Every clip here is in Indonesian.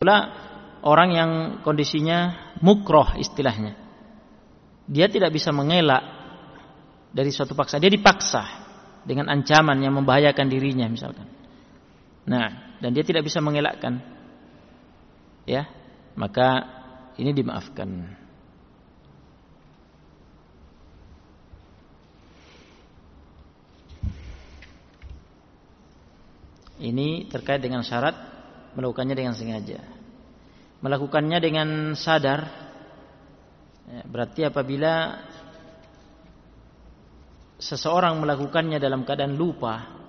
Pula orang yang kondisinya mukroh istilahnya. Dia tidak bisa mengelak dari suatu paksa. Dia dipaksa dengan ancaman yang membahayakan dirinya misalkan. Nah, dan dia tidak bisa mengelakkan. Ya, maka ini dimaafkan. Ini terkait dengan syarat melakukannya dengan sengaja. Melakukannya dengan sadar ya, berarti apabila seseorang melakukannya dalam keadaan lupa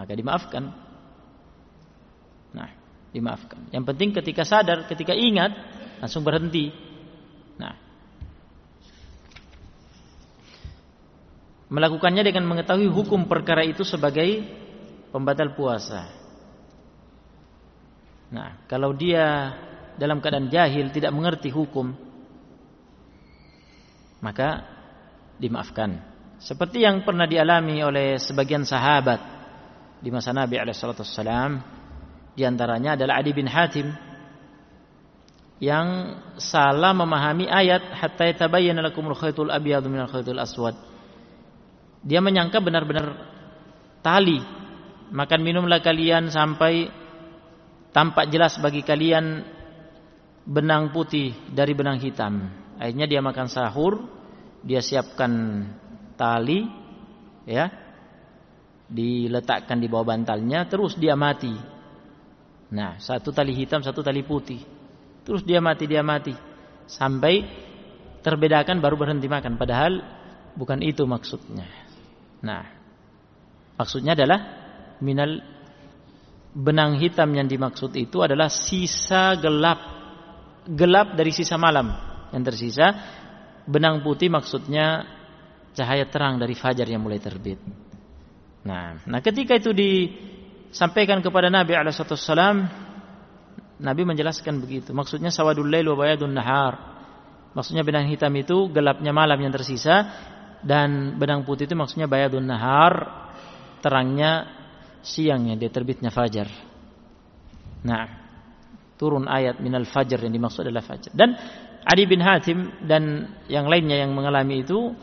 maka dimaafkan. Nah, dimaafkan. Yang penting ketika sadar, ketika ingat langsung berhenti. Nah, melakukannya dengan mengetahui hukum perkara itu sebagai pembatal puasa. Nah, kalau dia dalam keadaan jahil tidak mengerti hukum, maka dimaafkan. Seperti yang pernah dialami oleh sebagian sahabat di masa Nabi Alaihissalam, di antaranya adalah Adi bin Hatim yang salah memahami ayat hatta yatabayyana lakumul khaytul abyadu minal khaytul aswad. Dia menyangka benar-benar tali makan minumlah kalian sampai tampak jelas bagi kalian benang putih dari benang hitam. Akhirnya dia makan sahur, dia siapkan tali, ya, diletakkan di bawah bantalnya, terus dia mati. Nah, satu tali hitam, satu tali putih. Terus dia mati, dia mati. Sampai terbedakan baru berhenti makan. Padahal bukan itu maksudnya. Nah, maksudnya adalah minal benang hitam yang dimaksud itu adalah sisa gelap. Gelap dari sisa malam. Yang tersisa benang putih maksudnya cahaya terang dari fajar yang mulai terbit. Nah nah ketika itu disampaikan kepada Nabi alaihissalam Nabi menjelaskan begitu. Maksudnya sawadul lail wa bayadun nahar. Maksudnya benang hitam itu gelapnya malam yang tersisa dan benang putih itu maksudnya bayadun nahar terangnya siangnya dia terbitnya fajar. Nah, turun ayat minal fajar yang dimaksud adalah fajar. Dan Adi bin Hatim dan yang lainnya yang mengalami itu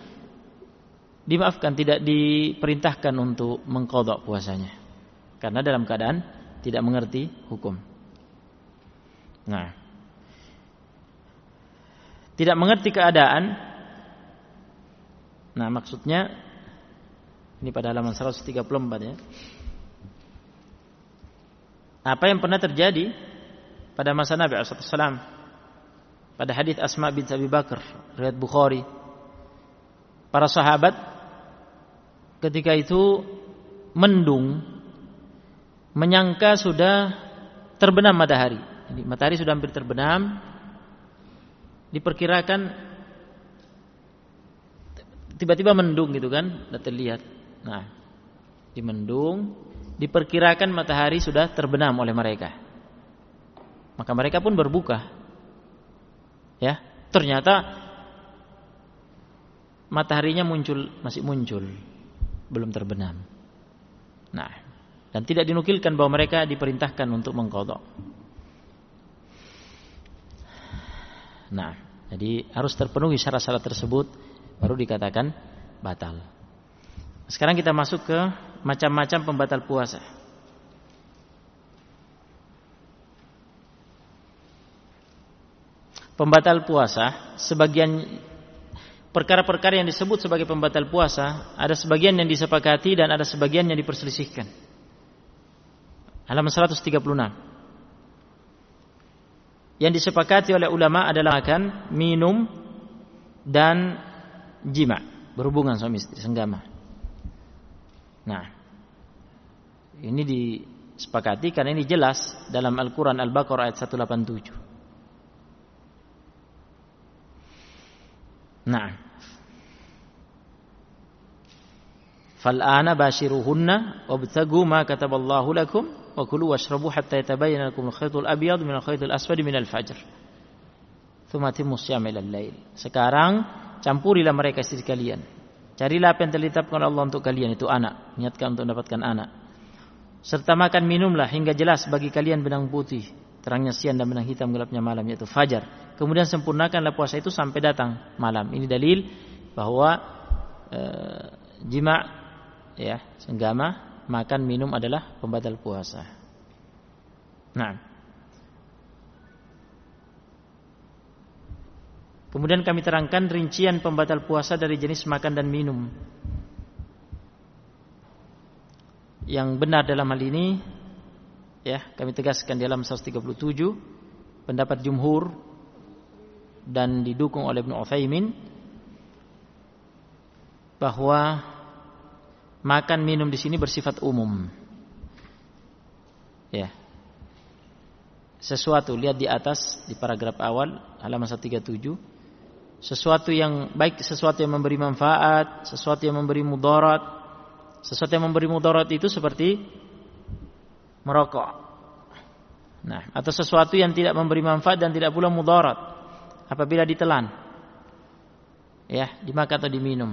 dimaafkan tidak diperintahkan untuk mengkodok puasanya karena dalam keadaan tidak mengerti hukum. Nah, tidak mengerti keadaan. Nah, maksudnya ini pada halaman 134 ya. Apa yang pernah terjadi pada masa Nabi SAW pada hadis Asma bin Abi Bakar riwayat Bukhari. Para sahabat ketika itu mendung menyangka sudah terbenam matahari. Jadi, matahari sudah hampir terbenam. Diperkirakan tiba-tiba mendung gitu kan tidak terlihat. Nah di mendung diperkirakan matahari sudah terbenam oleh mereka. Maka mereka pun berbuka. Ya, ternyata mataharinya muncul masih muncul, belum terbenam. Nah, dan tidak dinukilkan bahwa mereka diperintahkan untuk mengkodok. Nah, jadi harus terpenuhi syarat-syarat tersebut baru dikatakan batal. Sekarang kita masuk ke macam-macam pembatal puasa. Pembatal puasa, sebagian perkara-perkara yang disebut sebagai pembatal puasa, ada sebagian yang disepakati dan ada sebagian yang diperselisihkan. Halaman 136. Yang disepakati oleh ulama adalah makan, minum, dan jima, berhubungan suami istri, senggama. Nah, ini disepakati karena ini jelas dalam Al-Quran Al-Baqarah ayat 187. Nah, fal'ana bashiruhunna wabtagu ma kataballahu lakum wa kulu washrabu hatta yatabayyana lakum al-khaytul abyad min al-khaytul min al-fajr. Siyama ila al-lail. Sekarang campurilah mereka istri kalian Carilah apa yang telah Allah untuk kalian itu anak. Niatkan untuk mendapatkan anak. Serta makan minumlah hingga jelas bagi kalian benang putih terangnya siang dan benang hitam gelapnya malam yaitu fajar. Kemudian sempurnakanlah puasa itu sampai datang malam. Ini dalil bahwa e, jima ya, senggama, makan minum adalah pembatal puasa. Nah. Kemudian kami terangkan rincian pembatal puasa dari jenis makan dan minum. Yang benar dalam hal ini ya kami tegaskan di dalam 137 pendapat jumhur dan didukung oleh Ibnu Utsaimin bahwa makan minum di sini bersifat umum. Ya. Sesuatu lihat di atas di paragraf awal halaman 137 sesuatu yang baik sesuatu yang memberi manfaat, sesuatu yang memberi mudarat. Sesuatu yang memberi mudarat itu seperti merokok. Nah, atau sesuatu yang tidak memberi manfaat dan tidak pula mudarat apabila ditelan. Ya, dimakan atau diminum.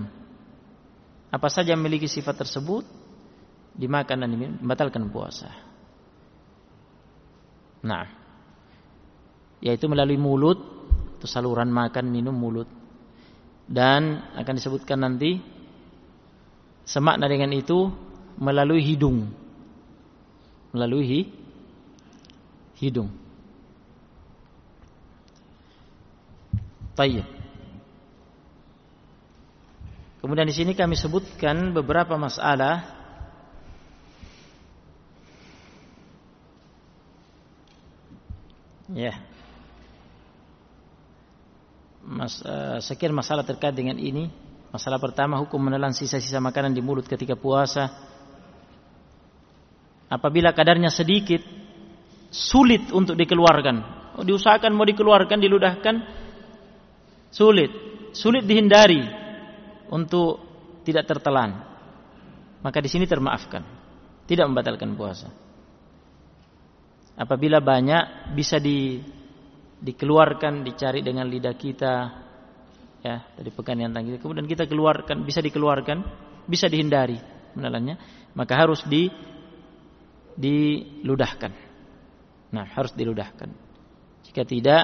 Apa saja yang memiliki sifat tersebut dimakan dan diminum membatalkan puasa. Nah, yaitu melalui mulut atau saluran makan minum mulut dan akan disebutkan nanti semakna dengan itu melalui hidung melalui hidung. Tayyib. Kemudian di sini kami sebutkan beberapa masalah Ya. Mas, uh, sekian masalah terkait dengan ini. Masalah pertama hukum menelan sisa-sisa makanan di mulut ketika puasa apabila kadarnya sedikit sulit untuk dikeluarkan. Oh, diusahakan mau dikeluarkan, diludahkan sulit, sulit dihindari untuk tidak tertelan. Maka di sini termaafkan, tidak membatalkan puasa. Apabila banyak bisa di dikeluarkan, dicari dengan lidah kita ya dari pekan yang tangki. Kemudian kita keluarkan, bisa dikeluarkan, bisa dihindari menelannya, maka harus di diludahkan. Nah, harus diludahkan. Jika tidak,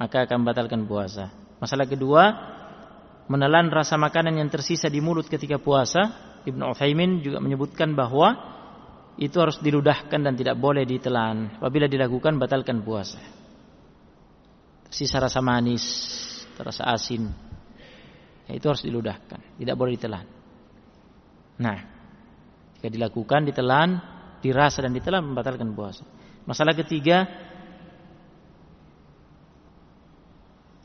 maka akan batalkan puasa. Masalah kedua, menelan rasa makanan yang tersisa di mulut ketika puasa. Ibnu Utsaimin juga menyebutkan bahwa itu harus diludahkan dan tidak boleh ditelan. Apabila dilakukan batalkan puasa. Sisa rasa manis, rasa asin, ya itu harus diludahkan, tidak boleh ditelan. Nah, jika dilakukan ditelan dirasa dan ditelan membatalkan puasa. Masalah ketiga,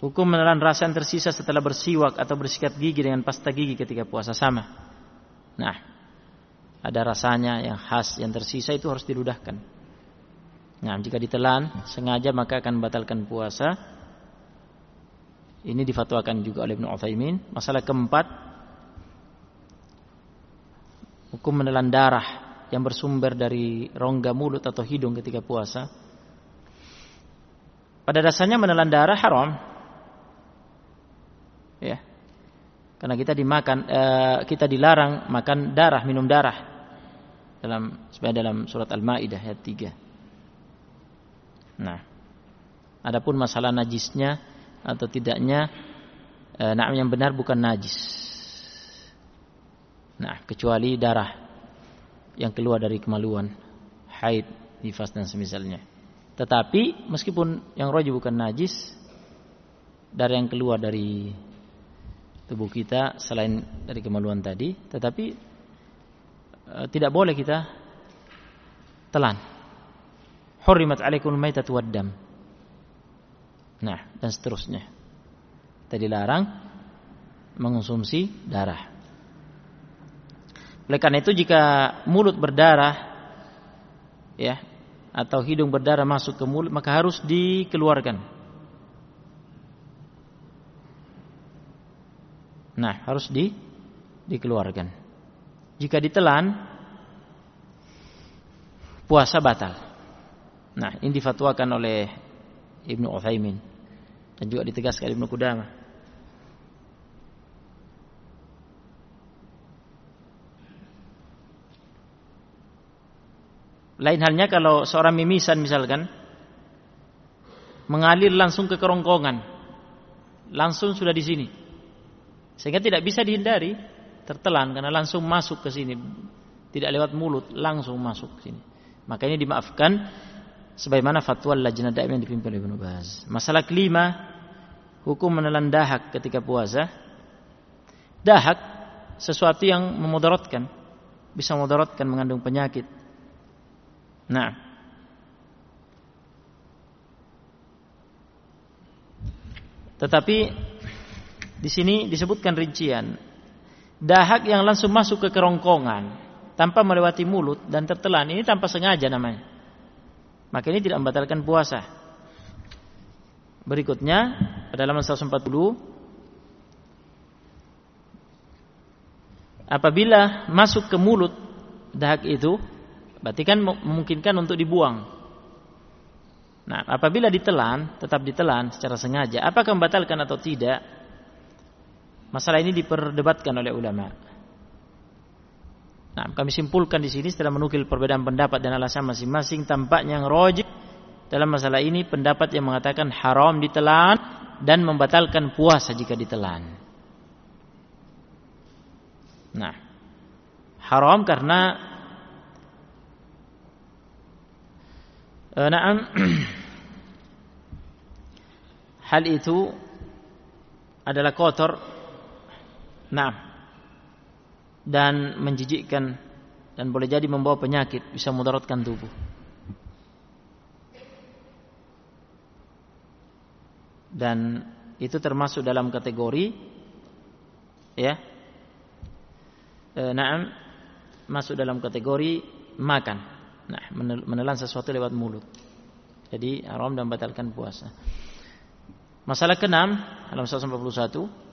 hukum menelan rasa yang tersisa setelah bersiwak atau bersikat gigi dengan pasta gigi ketika puasa sama. Nah, ada rasanya yang khas yang tersisa itu harus diludahkan. Nah, jika ditelan sengaja maka akan membatalkan puasa. Ini difatwakan juga oleh Ibnu Utsaimin. Masalah keempat, hukum menelan darah yang bersumber dari rongga mulut atau hidung ketika puasa. Pada dasarnya menelan darah haram. Ya. Karena kita dimakan eh, kita dilarang makan darah, minum darah. Dalam sebenarnya dalam surat Al-Maidah ayat 3. Nah, adapun masalah najisnya atau tidaknya eh, nah yang benar bukan najis. Nah, kecuali darah yang keluar dari kemaluan, haid, nifas dan semisalnya. Tetapi meskipun yang roji bukan najis, dari yang keluar dari tubuh kita selain dari kemaluan tadi, tetapi e, tidak boleh kita telan. Hurrimat alaikum maitatu waddam. Nah, dan seterusnya. Tadi larang mengonsumsi darah. Oleh karena itu jika mulut berdarah ya atau hidung berdarah masuk ke mulut maka harus dikeluarkan. Nah, harus di dikeluarkan. Jika ditelan puasa batal. Nah, ini difatwakan oleh Ibnu Utsaimin dan juga ditegaskan Ibnu Qudamah. Lain halnya kalau seorang mimisan misalkan, mengalir langsung ke kerongkongan. Langsung sudah di sini. Sehingga tidak bisa dihindari, tertelan karena langsung masuk ke sini. Tidak lewat mulut, langsung masuk ke sini. Makanya dimaafkan sebagaimana fatwa lajnah daim yang dipimpin oleh Ibnu Baz. Masalah kelima, hukum menelan dahak ketika puasa. Dahak sesuatu yang memudaratkan, bisa memudaratkan mengandung penyakit. Nah, Tetapi di sini disebutkan rincian. Dahak yang langsung masuk ke kerongkongan tanpa melewati mulut dan tertelan ini tanpa sengaja namanya. Maka ini tidak membatalkan puasa. Berikutnya pada halaman 140 apabila masuk ke mulut dahak itu berarti kan memungkinkan untuk dibuang Nah, apabila ditelan, tetap ditelan secara sengaja, apakah membatalkan atau tidak? Masalah ini diperdebatkan oleh ulama. Nah, kami simpulkan di sini setelah menukil perbedaan pendapat dan alasan masing-masing, tampaknya yang rojik dalam masalah ini pendapat yang mengatakan haram ditelan dan membatalkan puasa jika ditelan. Nah, haram karena eh, nah, hal itu adalah kotor nah dan menjijikkan dan boleh jadi membawa penyakit bisa mudaratkan tubuh. Dan itu termasuk dalam kategori ya e, naam masuk dalam kategori makan. Nah menelan sesuatu lewat mulut. Jadi haram dan batalkan puasa. Masalah keenam, halaman 141.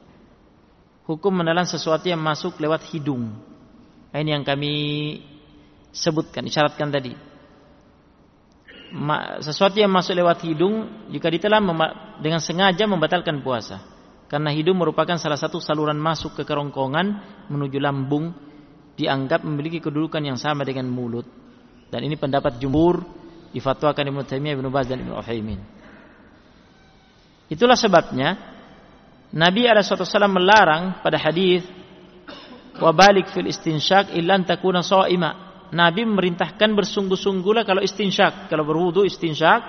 Hukum menelan sesuatu yang masuk lewat hidung. Ini yang kami sebutkan, isyaratkan tadi. Sesuatu yang masuk lewat hidung jika ditelan dengan sengaja membatalkan puasa. Karena hidung merupakan salah satu saluran masuk ke kerongkongan menuju lambung dianggap memiliki kedudukan yang sama dengan mulut. Dan ini pendapat jumhur difatwakan Ibnu Taimiyah, Ibnu Baz dan Ibnu. Itulah sebabnya Nabi SAW melarang pada hadis wabalik fil istinsyak illan takuna ima. Nabi memerintahkan bersungguh-sungguhlah kalau istinsyak, kalau berwudu istinsyak,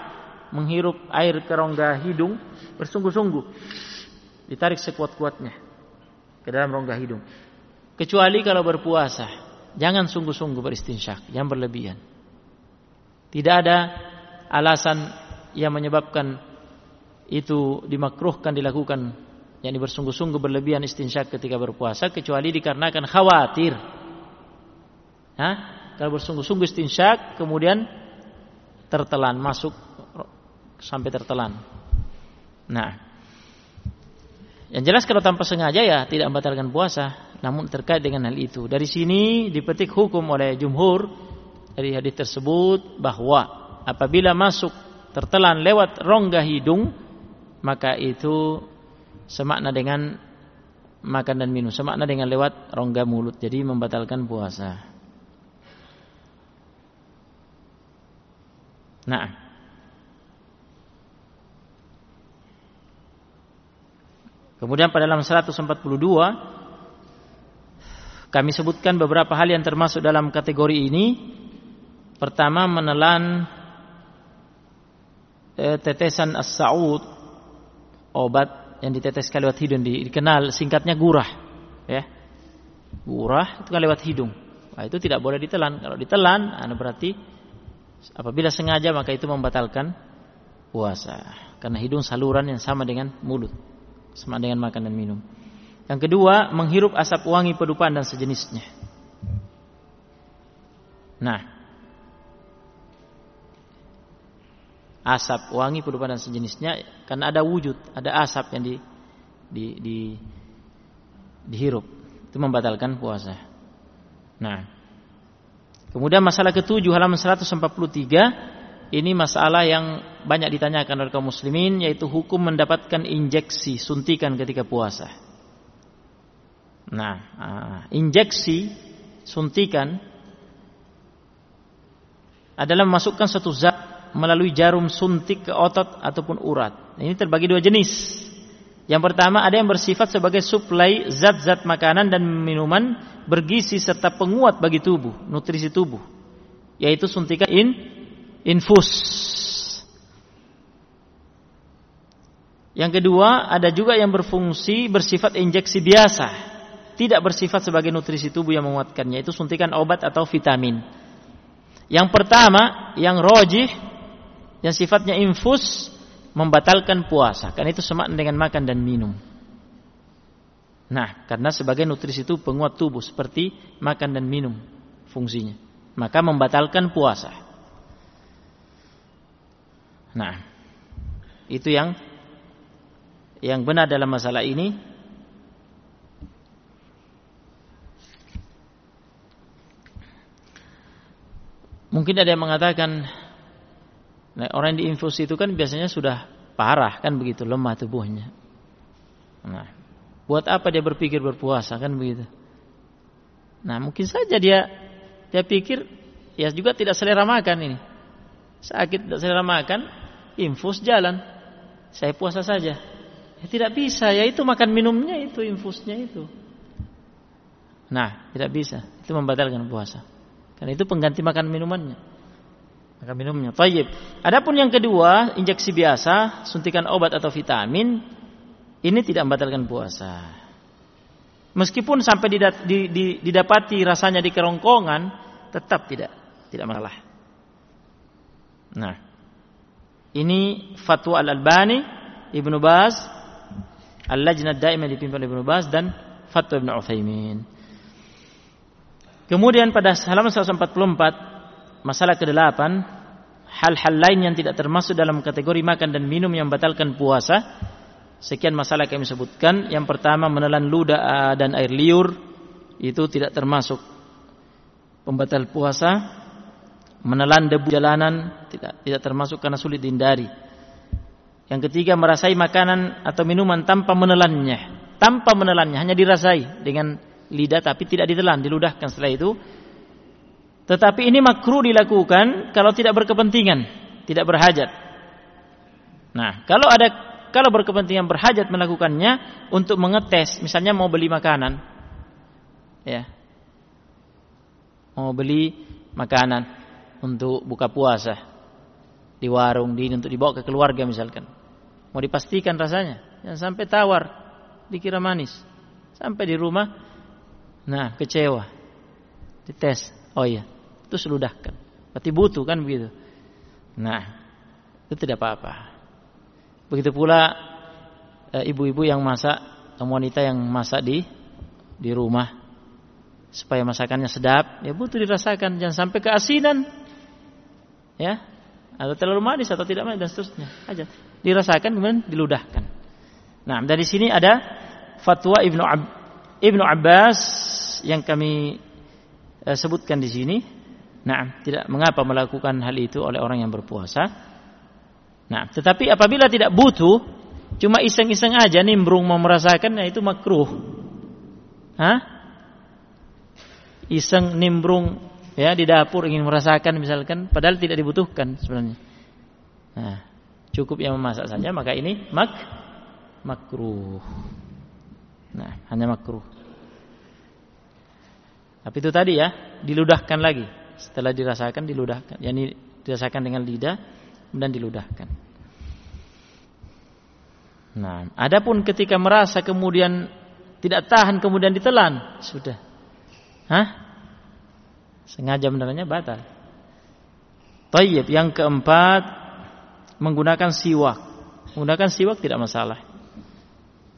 menghirup air ke rongga hidung bersungguh-sungguh. Ditarik sekuat-kuatnya ke dalam rongga hidung. Kecuali kalau berpuasa, jangan sungguh-sungguh beristinsyak, jangan berlebihan. Tidak ada alasan yang menyebabkan itu dimakruhkan dilakukan yang bersungguh-sungguh berlebihan istinsyak ketika berpuasa kecuali dikarenakan khawatir. Hah? Kalau bersungguh-sungguh istinsyak kemudian tertelan masuk sampai tertelan. Nah, yang jelas kalau tanpa sengaja ya tidak membatalkan puasa, namun terkait dengan hal itu. Dari sini dipetik hukum oleh jumhur dari hadis tersebut bahwa apabila masuk tertelan lewat rongga hidung maka itu semakna dengan makan dan minum, semakna dengan lewat rongga mulut. Jadi membatalkan puasa. Nah, kemudian pada dalam 142 kami sebutkan beberapa hal yang termasuk dalam kategori ini. Pertama menelan eh, tetesan as-sa'ud obat yang diteteskan lewat hidung dikenal singkatnya gurah ya. Gurah itu kan lewat hidung. Nah, itu tidak boleh ditelan. Kalau ditelan anu berarti apabila sengaja maka itu membatalkan puasa. Karena hidung saluran yang sama dengan mulut sama dengan makan dan minum. Yang kedua menghirup asap wangi pedupaan dan sejenisnya. Nah asap wangi perubahan dan sejenisnya karena ada wujud ada asap yang di, di, di dihirup. Itu membatalkan puasa. Nah. Kemudian masalah ketujuh halaman 143 ini masalah yang banyak ditanyakan oleh kaum muslimin yaitu hukum mendapatkan injeksi suntikan ketika puasa. Nah ah, injeksi suntikan adalah memasukkan satu zat melalui jarum suntik ke otot ataupun urat. Ini terbagi dua jenis. Yang pertama ada yang bersifat sebagai suplai zat-zat makanan dan minuman bergizi serta penguat bagi tubuh, nutrisi tubuh. Yaitu suntikan in infus. Yang kedua, ada juga yang berfungsi bersifat injeksi biasa, tidak bersifat sebagai nutrisi tubuh yang menguatkannya, itu suntikan obat atau vitamin. Yang pertama, yang rojih, yang sifatnya infus, membatalkan puasa, karena itu semak dengan makan dan minum. Nah, karena sebagai nutrisi itu penguat tubuh seperti makan dan minum fungsinya, maka membatalkan puasa. Nah, itu yang yang benar dalam masalah ini mungkin ada yang mengatakan nah, orang yang diinfus itu kan biasanya sudah parah kan begitu lemah tubuhnya nah buat apa dia berpikir berpuasa kan begitu nah mungkin saja dia dia pikir ya juga tidak selera makan ini sakit tidak selera makan infus jalan saya puasa saja Ya, tidak bisa, ya itu makan minumnya itu infusnya itu. Nah, tidak bisa. Itu membatalkan puasa. Karena itu pengganti makan minumannya. Makan minumnya. Tayyib. Adapun yang kedua, injeksi biasa, suntikan obat atau vitamin, ini tidak membatalkan puasa. Meskipun sampai didapati rasanya di kerongkongan, tetap tidak tidak masalah. Nah, ini fatwa Al-Albani, Ibnu Baz, Al-Lajnah Daimah dipimpin oleh Ibnu Baz dan Fatwa Ibnu Utsaimin. Kemudian pada halaman 144 masalah ke-8 hal-hal lain yang tidak termasuk dalam kategori makan dan minum yang membatalkan puasa. Sekian masalah kami sebutkan. Yang pertama menelan ludah dan air liur itu tidak termasuk pembatal puasa. Menelan debu jalanan tidak tidak termasuk karena sulit dihindari. Yang ketiga merasai makanan atau minuman tanpa menelannya. Tanpa menelannya, hanya dirasai dengan lidah tapi tidak ditelan, diludahkan setelah itu. Tetapi ini makruh dilakukan kalau tidak berkepentingan, tidak berhajat. Nah, kalau ada kalau berkepentingan berhajat melakukannya untuk mengetes, misalnya mau beli makanan, ya, mau beli makanan untuk buka puasa di warung, di untuk dibawa ke keluarga misalkan. Mau dipastikan rasanya. Jangan sampai tawar. Dikira manis. Sampai di rumah. Nah kecewa. Dites. Oh iya. Itu seludahkan. Berarti butuh kan begitu. Nah. Itu tidak apa-apa. Begitu pula eh, ibu-ibu yang masak. Wanita yang masak di di rumah. Supaya masakannya sedap. Ya butuh dirasakan. Jangan sampai keasinan. Ya. Atau terlalu manis atau tidak manis dan seterusnya. Aja dirasakan kemudian diludahkan. Nah, dari sini ada fatwa Ibnu Ab Ibnu Abbas yang kami uh, sebutkan di sini. Nah, tidak mengapa melakukan hal itu oleh orang yang berpuasa. Nah, tetapi apabila tidak butuh, cuma iseng-iseng aja nimbrung mau merasakan, nah itu makruh. Hah? Iseng nimbrung ya di dapur ingin merasakan misalkan, padahal tidak dibutuhkan sebenarnya. Nah, cukup yang memasak saja maka ini mak makruh. Nah, hanya makruh. Tapi itu tadi ya, diludahkan lagi. Setelah dirasakan diludahkan. Yani dirasakan dengan lidah dan diludahkan. Nah, adapun ketika merasa kemudian tidak tahan kemudian ditelan, sudah. Hah? Sengaja benernya batal. Tayyib yang keempat menggunakan siwak. Menggunakan siwak tidak masalah.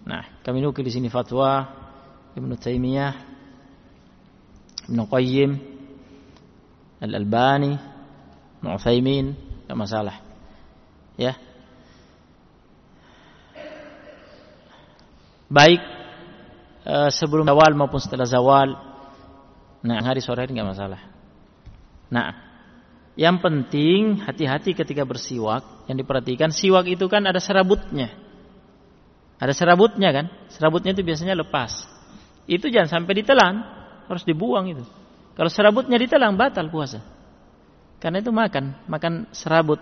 Nah, kami nukil di sini fatwa Ibnu Taimiyah, Ibnu Qayyim, Al-Albani, Ibnu tidak masalah. Ya. Baik uh, sebelum zawal maupun setelah zawal. Nah, hari sore hari nggak masalah. Nah, yang penting hati-hati ketika bersiwak. Yang diperhatikan siwak itu kan ada serabutnya. Ada serabutnya kan? Serabutnya itu biasanya lepas. Itu jangan sampai ditelan, harus dibuang itu. Kalau serabutnya ditelan batal puasa. Karena itu makan, makan serabut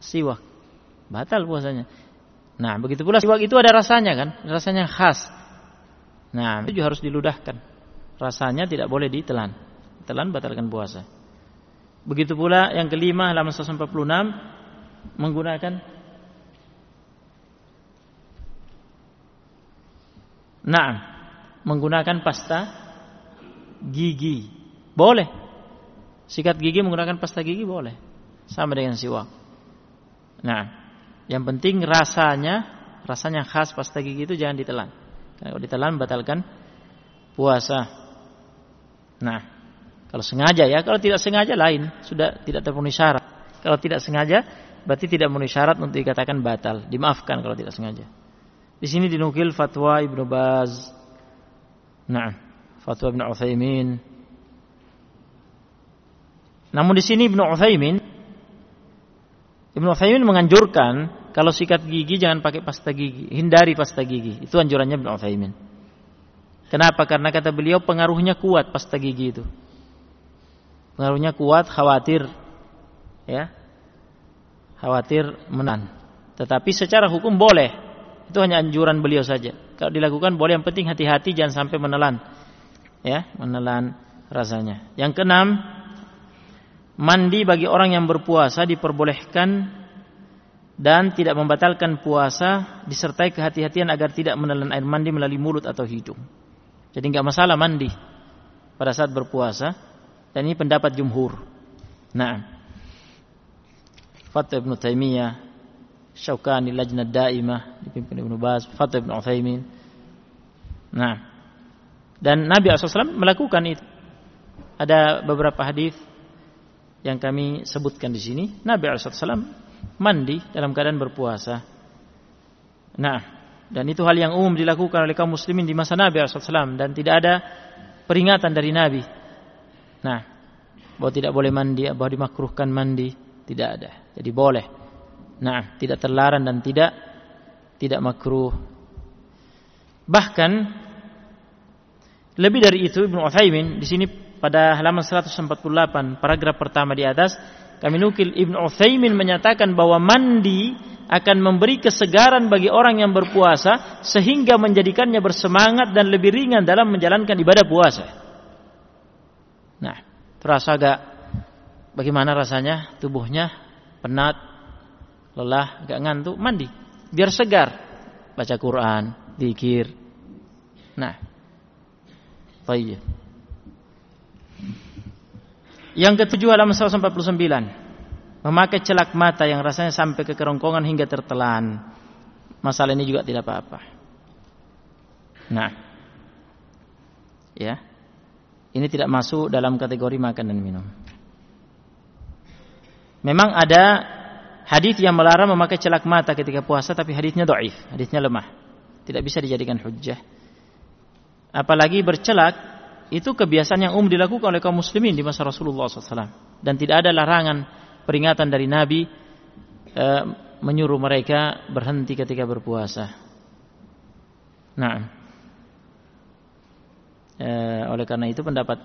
siwak. Batal puasanya. Nah, begitu pula siwak itu ada rasanya kan, rasanya khas. Nah, itu juga harus diludahkan. Rasanya tidak boleh ditelan. Telan batalkan puasa. Begitu pula yang kelima halaman 146 menggunakan Nah, menggunakan pasta gigi. Boleh. Sikat gigi menggunakan pasta gigi boleh. Sama dengan siwak. Nah, yang penting rasanya, rasanya khas pasta gigi itu jangan ditelan. Kalau ditelan batalkan puasa. Nah, kalau sengaja ya, kalau tidak sengaja lain, sudah tidak terpenuhi syarat. Kalau tidak sengaja, berarti tidak memenuhi syarat untuk dikatakan batal. Dimaafkan kalau tidak sengaja. Di sini dinukil fatwa Ibnu Baz. Nah, fatwa Ibnu Utsaimin. Namun di sini Ibnu Utsaimin Ibnu Utsaimin menganjurkan kalau sikat gigi jangan pakai pasta gigi, hindari pasta gigi. Itu anjurannya Ibnu Utsaimin. Kenapa? Karena kata beliau pengaruhnya kuat pasta gigi itu. Pengaruhnya kuat, khawatir ya. Khawatir menan. Tetapi secara hukum boleh. Itu hanya anjuran beliau saja. Kalau dilakukan boleh yang penting hati-hati jangan sampai menelan. Ya, menelan rasanya. Yang keenam, mandi bagi orang yang berpuasa diperbolehkan dan tidak membatalkan puasa disertai kehati-hatian agar tidak menelan air mandi melalui mulut atau hidung. Jadi nggak masalah mandi pada saat berpuasa dan ini pendapat jumhur. Nah, Fatwa Ibnu Taimiyah, Syaukani Lajnah Daimah dipimpin Baz, Fatwa Ibnu Utsaimin. Nah, dan Nabi SAW melakukan itu. Ada beberapa hadis yang kami sebutkan di sini. Nabi SAW mandi dalam keadaan berpuasa. Nah, dan itu hal yang umum dilakukan oleh kaum muslimin di masa Nabi SAW dan tidak ada peringatan dari Nabi. Nah, bahwa tidak boleh mandi, bahwa dimakruhkan mandi, tidak ada. Jadi boleh. Nah, tidak terlarang dan tidak tidak makruh. Bahkan lebih dari itu Ibnu Utsaimin di sini pada halaman 148 paragraf pertama di atas kami nukil Ibn Uthaymin menyatakan bahwa mandi akan memberi kesegaran bagi orang yang berpuasa sehingga menjadikannya bersemangat dan lebih ringan dalam menjalankan ibadah puasa. Nah, terasa agak bagaimana rasanya tubuhnya penat, lelah, agak ngantuk, mandi biar segar. Baca Quran, zikir. Nah, baik. Yang ketujuh halaman 149. Memakai celak mata yang rasanya sampai ke kerongkongan hingga tertelan. Masalah ini juga tidak apa-apa. Nah. Ya. Ini tidak masuk dalam kategori makan dan minum. Memang ada hadis yang melarang memakai celak mata ketika puasa tapi hadisnya dhaif, hadisnya lemah. Tidak bisa dijadikan hujjah. Apalagi bercelak itu kebiasaan yang umum dilakukan oleh kaum muslimin di masa Rasulullah SAW dan tidak ada larangan peringatan dari Nabi e, menyuruh mereka berhenti ketika berpuasa. Nah, e, oleh karena itu pendapat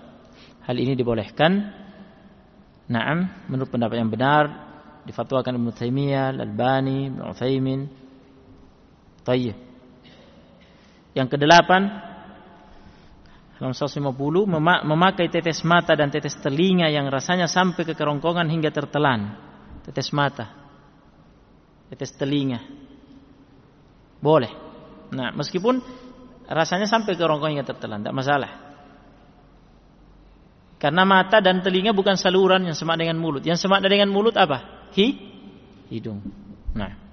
hal ini dibolehkan. Naam, menurut pendapat yang benar difatwakan Ibnu Taimiyah, Al-Albani, Ibnu Utsaimin. Tayyib. Yang kedelapan, Dalam 150 memakai tetes mata dan tetes telinga yang rasanya sampai ke kerongkongan hingga tertelan. Tetes mata. Tetes telinga. Boleh. Nah, meskipun rasanya sampai ke kerongkongan hingga tertelan, tidak masalah. Karena mata dan telinga bukan saluran yang semak dengan mulut. Yang semak dengan mulut apa? Hi, hidung. Nah,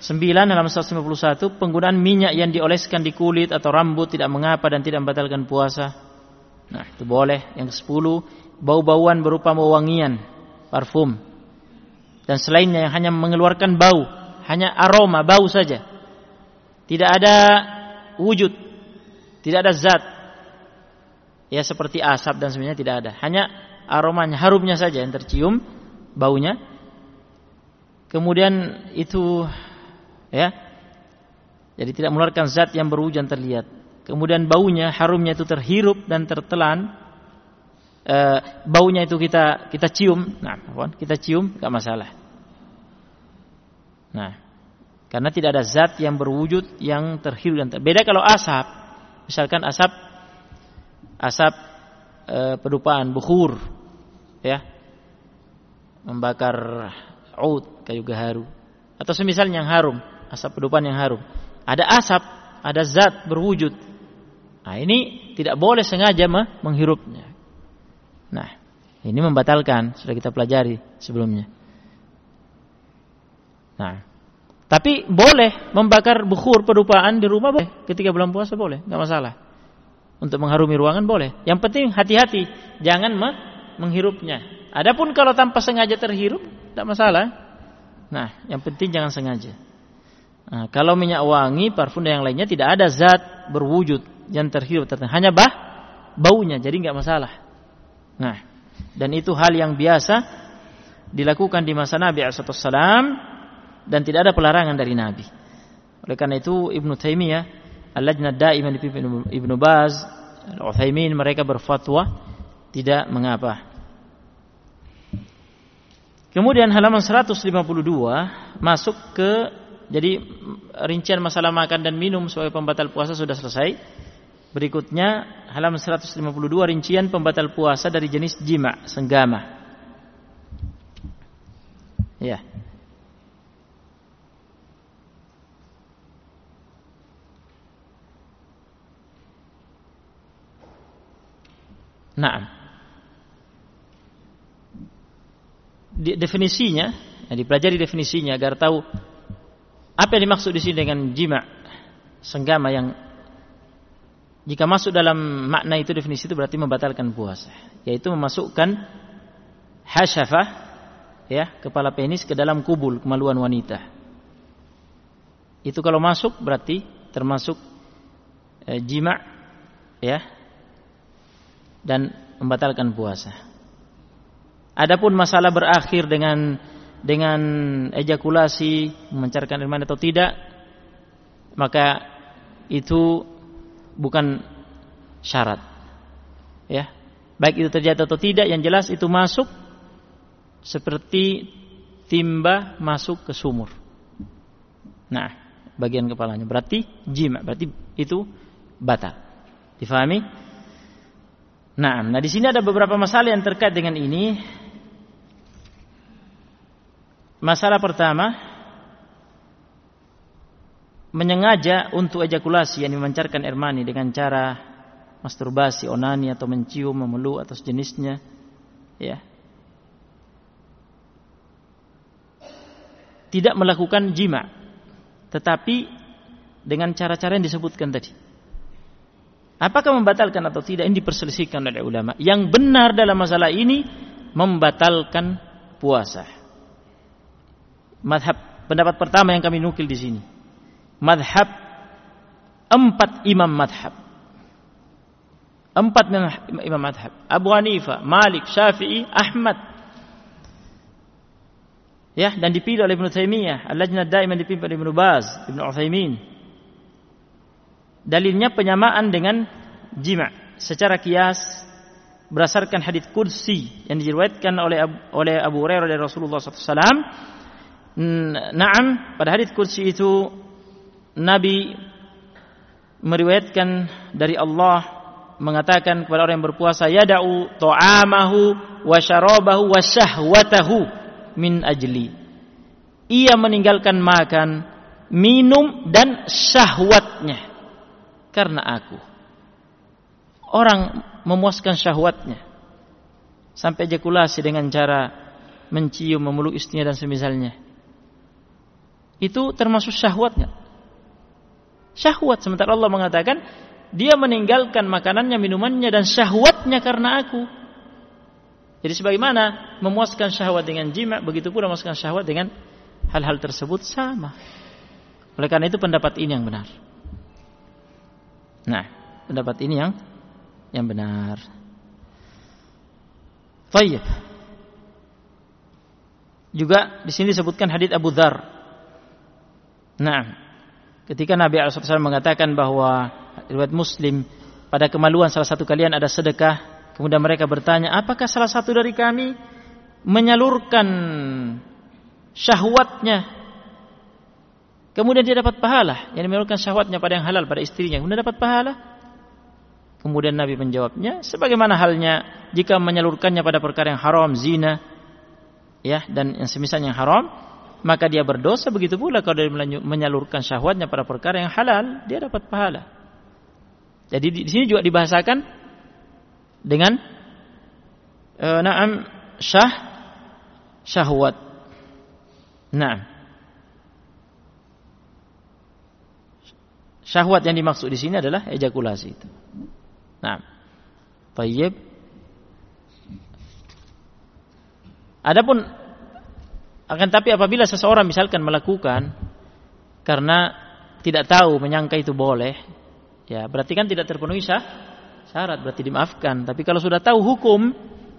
9 dalam 151 penggunaan minyak yang dioleskan di kulit atau rambut tidak mengapa dan tidak membatalkan puasa. Nah, itu boleh. Yang ke-10 bau-bauan berupa wangian, parfum. Dan selainnya yang hanya mengeluarkan bau, hanya aroma, bau saja. Tidak ada wujud, tidak ada zat. Ya seperti asap dan sebenarnya tidak ada. Hanya aromanya, harumnya saja yang tercium, baunya. Kemudian itu ya. Jadi tidak mengeluarkan zat yang berwujudan terlihat. Kemudian baunya harumnya itu terhirup dan tertelan. E, baunya itu kita kita cium. Nah kita cium nggak masalah. Nah, karena tidak ada zat yang berwujud yang terhirup dan ter... beda kalau asap. Misalkan asap asap e, pedupaan bukhur ya. Membakar ud kayu gaharu. Atau semisalnya yang harum, asap pedupaan yang harum. Ada asap, ada zat berwujud. Nah, ini tidak boleh sengaja menghirupnya. Nah, ini membatalkan, sudah kita pelajari sebelumnya. Nah, tapi boleh membakar bukhur pedupaan di rumah boleh. Ketika bulan puasa boleh, nggak masalah. Untuk mengharumi ruangan boleh. Yang penting hati-hati, jangan menghirupnya. Adapun kalau tanpa sengaja terhirup, tidak masalah. Nah, yang penting jangan sengaja. Nah, kalau minyak wangi, parfum dan yang lainnya tidak ada zat berwujud yang terhirup, hanya bah baunya, jadi nggak masalah. Nah, dan itu hal yang biasa dilakukan di masa Nabi Alaihissalam dan tidak ada pelarangan dari Nabi. Oleh karena itu Ibnu Taimiyah, Al-Lajnah dipimpin Ibnu Baz, Al-Utsaimin mereka berfatwa tidak mengapa. Kemudian halaman 152 masuk ke jadi rincian masalah makan dan minum sebagai pembatal puasa sudah selesai. Berikutnya halaman 152 rincian pembatal puasa dari jenis jima, senggama. Ya. Nah, definisinya, ya, dipelajari definisinya agar tahu apa yang dimaksud di sini dengan jima, senggama yang jika masuk dalam makna itu definisi itu berarti membatalkan puasa, yaitu memasukkan hasyafah ya kepala penis ke dalam kubul kemaluan wanita. Itu kalau masuk berarti termasuk eh, jima ya dan membatalkan puasa. Adapun masalah berakhir dengan dengan ejakulasi memancarkan air mani atau tidak, maka itu bukan syarat. Ya. Baik itu terjadi atau tidak, yang jelas itu masuk seperti timba masuk ke sumur. Nah, bagian kepalanya berarti jima, berarti itu batal. Difahami? Nah, nah di sini ada beberapa masalah yang terkait dengan ini. Masalah pertama, menyengaja untuk ejakulasi yang memancarkan air mani dengan cara masturbasi, onani atau mencium, memeluk atau sejenisnya, ya. Tidak melakukan jima, tetapi dengan cara-cara yang disebutkan tadi. Apakah membatalkan atau tidak ini diperselisihkan oleh ulama. Yang benar dalam masalah ini membatalkan puasa. Madhab pendapat pertama yang kami nukil di sini. Madhab empat imam madhab. Empat imam madhab. Abu Hanifah, Malik, Syafi'i, Ahmad. Ya, dan dipilih oleh Ibnu Taimiyah, Al-Lajnah Daimah dipimpin oleh Ibnu Baz, Ibnu Utsaimin, dalilnya penyamaan dengan jima secara kias berdasarkan hadis kursi yang diriwayatkan oleh oleh Abu Hurairah dari Rasulullah SAW. Naam, pada hadis kursi itu Nabi meriwayatkan dari Allah mengatakan kepada orang yang berpuasa yada'u ta'amahu wa syarabahu wa syahwatahu min ajli. Ia meninggalkan makan, minum dan syahwatnya karena aku. Orang memuaskan syahwatnya sampai ejakulasi dengan cara mencium, memeluk istrinya dan semisalnya. Itu termasuk syahwatnya. Syahwat sementara Allah mengatakan dia meninggalkan makanannya, minumannya dan syahwatnya karena aku. Jadi sebagaimana memuaskan syahwat dengan jima, begitu pula memuaskan syahwat dengan hal-hal tersebut sama. Oleh karena itu pendapat ini yang benar. Nah, pendapat ini yang yang benar. Baik. Juga di sini disebutkan hadits Abu Dzar. Nah, ketika Nabi SAW mengatakan bahwa riwayat Muslim pada kemaluan salah satu kalian ada sedekah, kemudian mereka bertanya, apakah salah satu dari kami menyalurkan syahwatnya? Kemudian dia dapat pahala yang menyalurkan syahwatnya pada yang halal pada istrinya kemudian dapat pahala. Kemudian Nabi menjawabnya sebagaimana halnya jika menyalurkannya pada perkara yang haram zina ya dan yang semisal yang haram maka dia berdosa begitu pula kalau dia menyalurkan syahwatnya pada perkara yang halal dia dapat pahala. Jadi di sini juga dibahasakan dengan e, naam syah syahwat. Nah syahwat yang dimaksud di sini adalah ejakulasi itu. Nah tayyib. Adapun akan tapi apabila seseorang misalkan melakukan karena tidak tahu menyangka itu boleh, ya berarti kan tidak terpenuhi sah, syarat berarti dimaafkan. Tapi kalau sudah tahu hukum,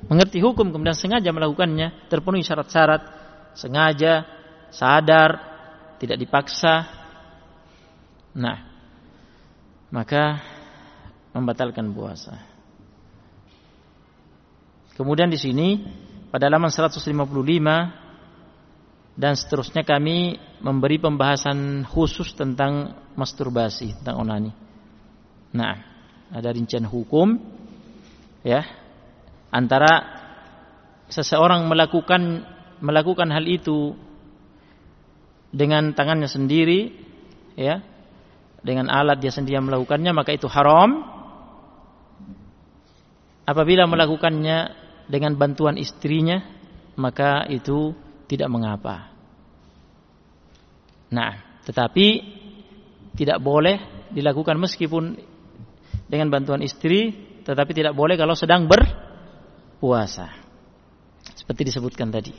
mengerti hukum kemudian sengaja melakukannya, terpenuhi syarat-syarat, sengaja, sadar, tidak dipaksa. Nah, maka membatalkan puasa. Kemudian di sini pada halaman 155 dan seterusnya kami memberi pembahasan khusus tentang masturbasi, tentang onani. Nah, ada rincian hukum ya antara seseorang melakukan melakukan hal itu dengan tangannya sendiri ya dengan alat dia sendiri yang melakukannya maka itu haram apabila melakukannya dengan bantuan istrinya maka itu tidak mengapa. Nah, tetapi tidak boleh dilakukan meskipun dengan bantuan istri, tetapi tidak boleh kalau sedang berpuasa. Seperti disebutkan tadi.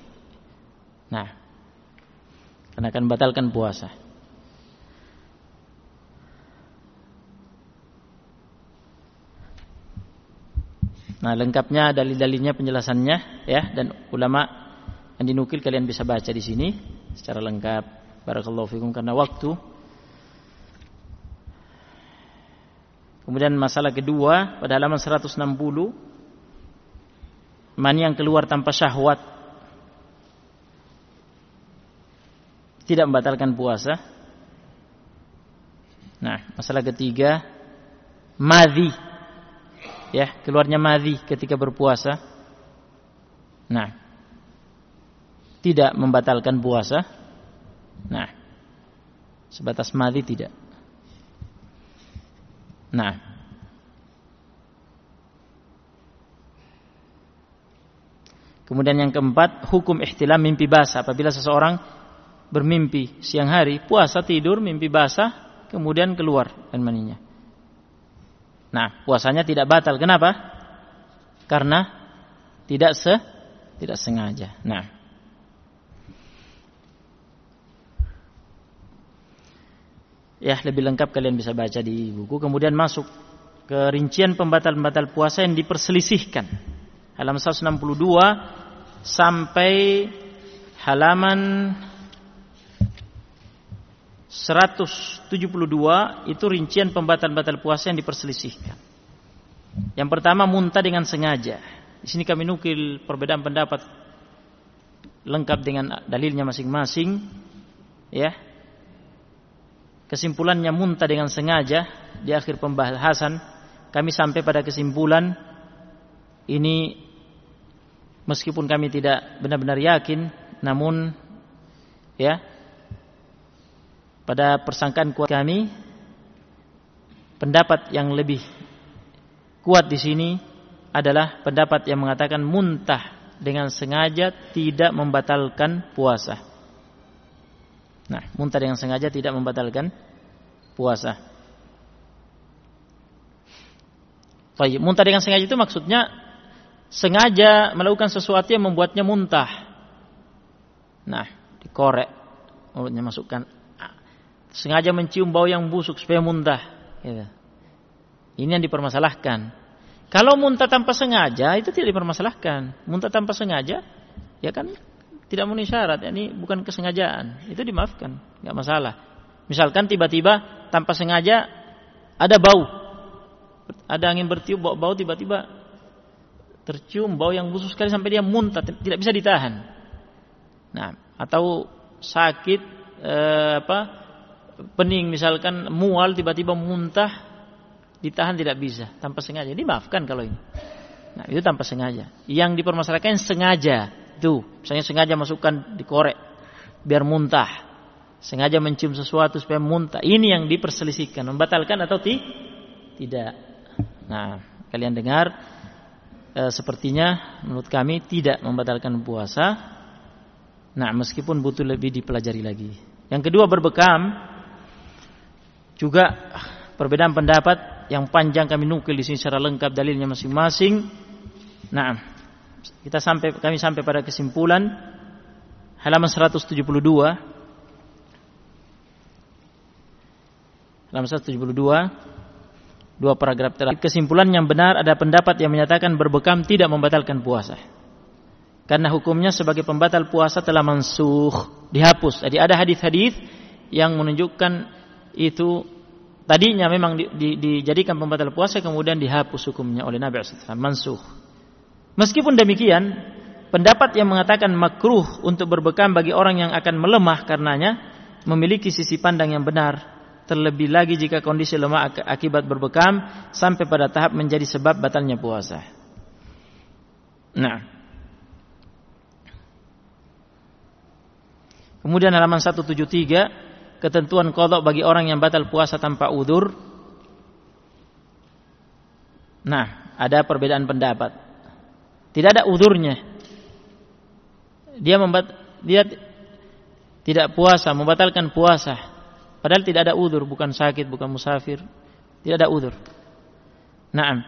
Nah, karena akan batalkan puasa. Nah, lengkapnya dalil-dalilnya penjelasannya ya dan ulama yang dinukil kalian bisa baca di sini secara lengkap. Barakallahu fikum karena waktu. Kemudian masalah kedua pada halaman 160 mani yang keluar tanpa syahwat tidak membatalkan puasa. Nah, masalah ketiga madhi ya keluarnya madhi ketika berpuasa nah tidak membatalkan puasa nah sebatas madhi tidak nah kemudian yang keempat hukum ihtilam mimpi basah apabila seseorang bermimpi siang hari puasa tidur mimpi basah kemudian keluar dan maninya Nah, puasanya tidak batal. Kenapa? Karena tidak se tidak sengaja. Nah. Ya, lebih lengkap kalian bisa baca di buku. Kemudian masuk ke rincian pembatal-pembatal puasa yang diperselisihkan. Halaman 162 sampai halaman 172 itu rincian pembatal-batal puasa yang diperselisihkan. Yang pertama muntah dengan sengaja. Di sini kami nukil perbedaan pendapat lengkap dengan dalilnya masing-masing. Ya. Kesimpulannya muntah dengan sengaja di akhir pembahasan kami sampai pada kesimpulan ini meskipun kami tidak benar-benar yakin namun ya pada persangkaan kuat kami pendapat yang lebih kuat di sini adalah pendapat yang mengatakan muntah dengan sengaja tidak membatalkan puasa. Nah, muntah dengan sengaja tidak membatalkan puasa. Baik, muntah dengan sengaja itu maksudnya sengaja melakukan sesuatu yang membuatnya muntah. Nah, dikorek mulutnya masukkan sengaja mencium bau yang busuk supaya muntah. Gitu. Ini yang dipermasalahkan. Kalau muntah tanpa sengaja itu tidak dipermasalahkan. Muntah tanpa sengaja ya kan tidak memenuhi syarat. Ini bukan kesengajaan. Itu dimaafkan, nggak masalah. Misalkan tiba-tiba tanpa sengaja ada bau, ada angin bertiup bau, bau tiba-tiba tercium bau yang busuk sekali sampai dia muntah tidak bisa ditahan. Nah, atau sakit eh, apa pening misalkan mual tiba-tiba muntah ditahan tidak bisa tanpa sengaja dimaafkan kalau ini nah itu tanpa sengaja yang dipermasalahkan sengaja tuh misalnya sengaja masukkan di korek biar muntah. Sengaja mencium sesuatu supaya muntah. Ini yang diperselisihkan membatalkan atau ti? tidak. Nah kalian dengar e, sepertinya menurut kami tidak membatalkan puasa. Nah meskipun butuh lebih dipelajari lagi. Yang kedua berbekam. Juga perbedaan pendapat yang panjang kami nukil di sini secara lengkap dalilnya masing-masing. Nah, kita sampai kami sampai pada kesimpulan halaman 172 halaman 172 dua paragraf terakhir. Kesimpulan yang benar ada pendapat yang menyatakan berbekam tidak membatalkan puasa. Karena hukumnya sebagai pembatal puasa telah mansuh dihapus. Jadi ada hadis-hadis yang menunjukkan itu tadinya memang di, di, dijadikan pembatal puasa kemudian dihapus hukumnya oleh Nabi SAW mansuh meskipun demikian pendapat yang mengatakan makruh untuk berbekam bagi orang yang akan melemah karenanya memiliki sisi pandang yang benar terlebih lagi jika kondisi lemah akibat berbekam sampai pada tahap menjadi sebab batalnya puasa nah Kemudian halaman 173 ketentuan kodok bagi orang yang batal puasa tanpa udur. Nah, ada perbedaan pendapat. Tidak ada udurnya. Dia membat dia tidak puasa, membatalkan puasa. Padahal tidak ada udur, bukan sakit, bukan musafir. Tidak ada udur. Nah,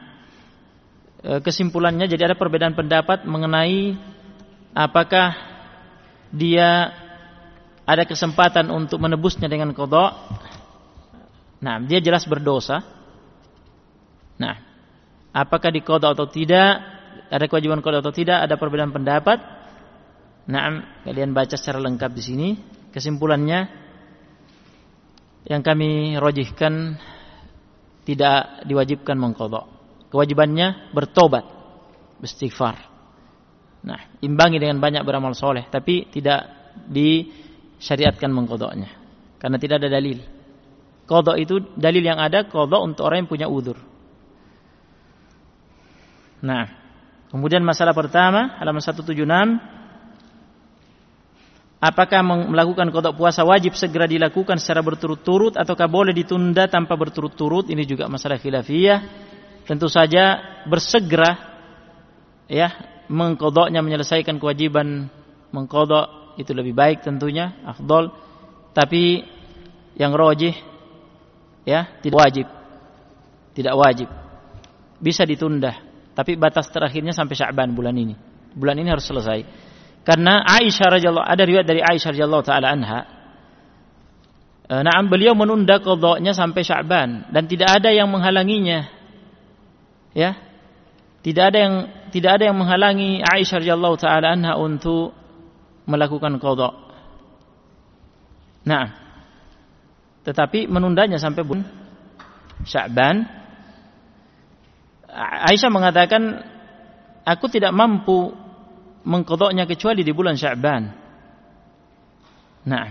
kesimpulannya jadi ada perbedaan pendapat mengenai apakah dia ada kesempatan untuk menebusnya dengan kodok, nah dia jelas berdosa. Nah, apakah di kodok atau tidak, ada kewajiban kodok atau tidak, ada perbedaan pendapat. Nah, kalian baca secara lengkap di sini. Kesimpulannya, yang kami rojihkan tidak diwajibkan mengkodok. Kewajibannya bertobat, beristighfar. Nah, imbangi dengan banyak beramal soleh, tapi tidak di syariatkan mengkodoknya. Karena tidak ada dalil. Kodok itu dalil yang ada kodok untuk orang yang punya udur. Nah, kemudian masalah pertama halaman 176 Apakah melakukan kodok puasa wajib segera dilakukan secara berturut-turut ataukah boleh ditunda tanpa berturut-turut? Ini juga masalah khilafiyah. Tentu saja bersegera ya mengkodoknya menyelesaikan kewajiban mengkodok itu lebih baik tentunya afdol tapi yang rojih ya tidak wajib tidak wajib bisa ditunda tapi batas terakhirnya sampai Sya'ban bulan ini. Bulan ini harus selesai. Karena Aisyah radhiyallahu ada riwayat dari Aisyah radhiyallahu taala anha. E, Naam beliau menunda qadanya sampai Sya'ban. Dan tidak ada yang menghalanginya. Ya? Tidak ada yang tidak ada yang menghalangi Aisyah radhiyallahu taala anha untuk melakukan kodok. Nah, tetapi menundanya sampai bulan Sya'ban. Aisyah mengatakan, aku tidak mampu mengkodoknya kecuali di bulan Sya'ban. Nah,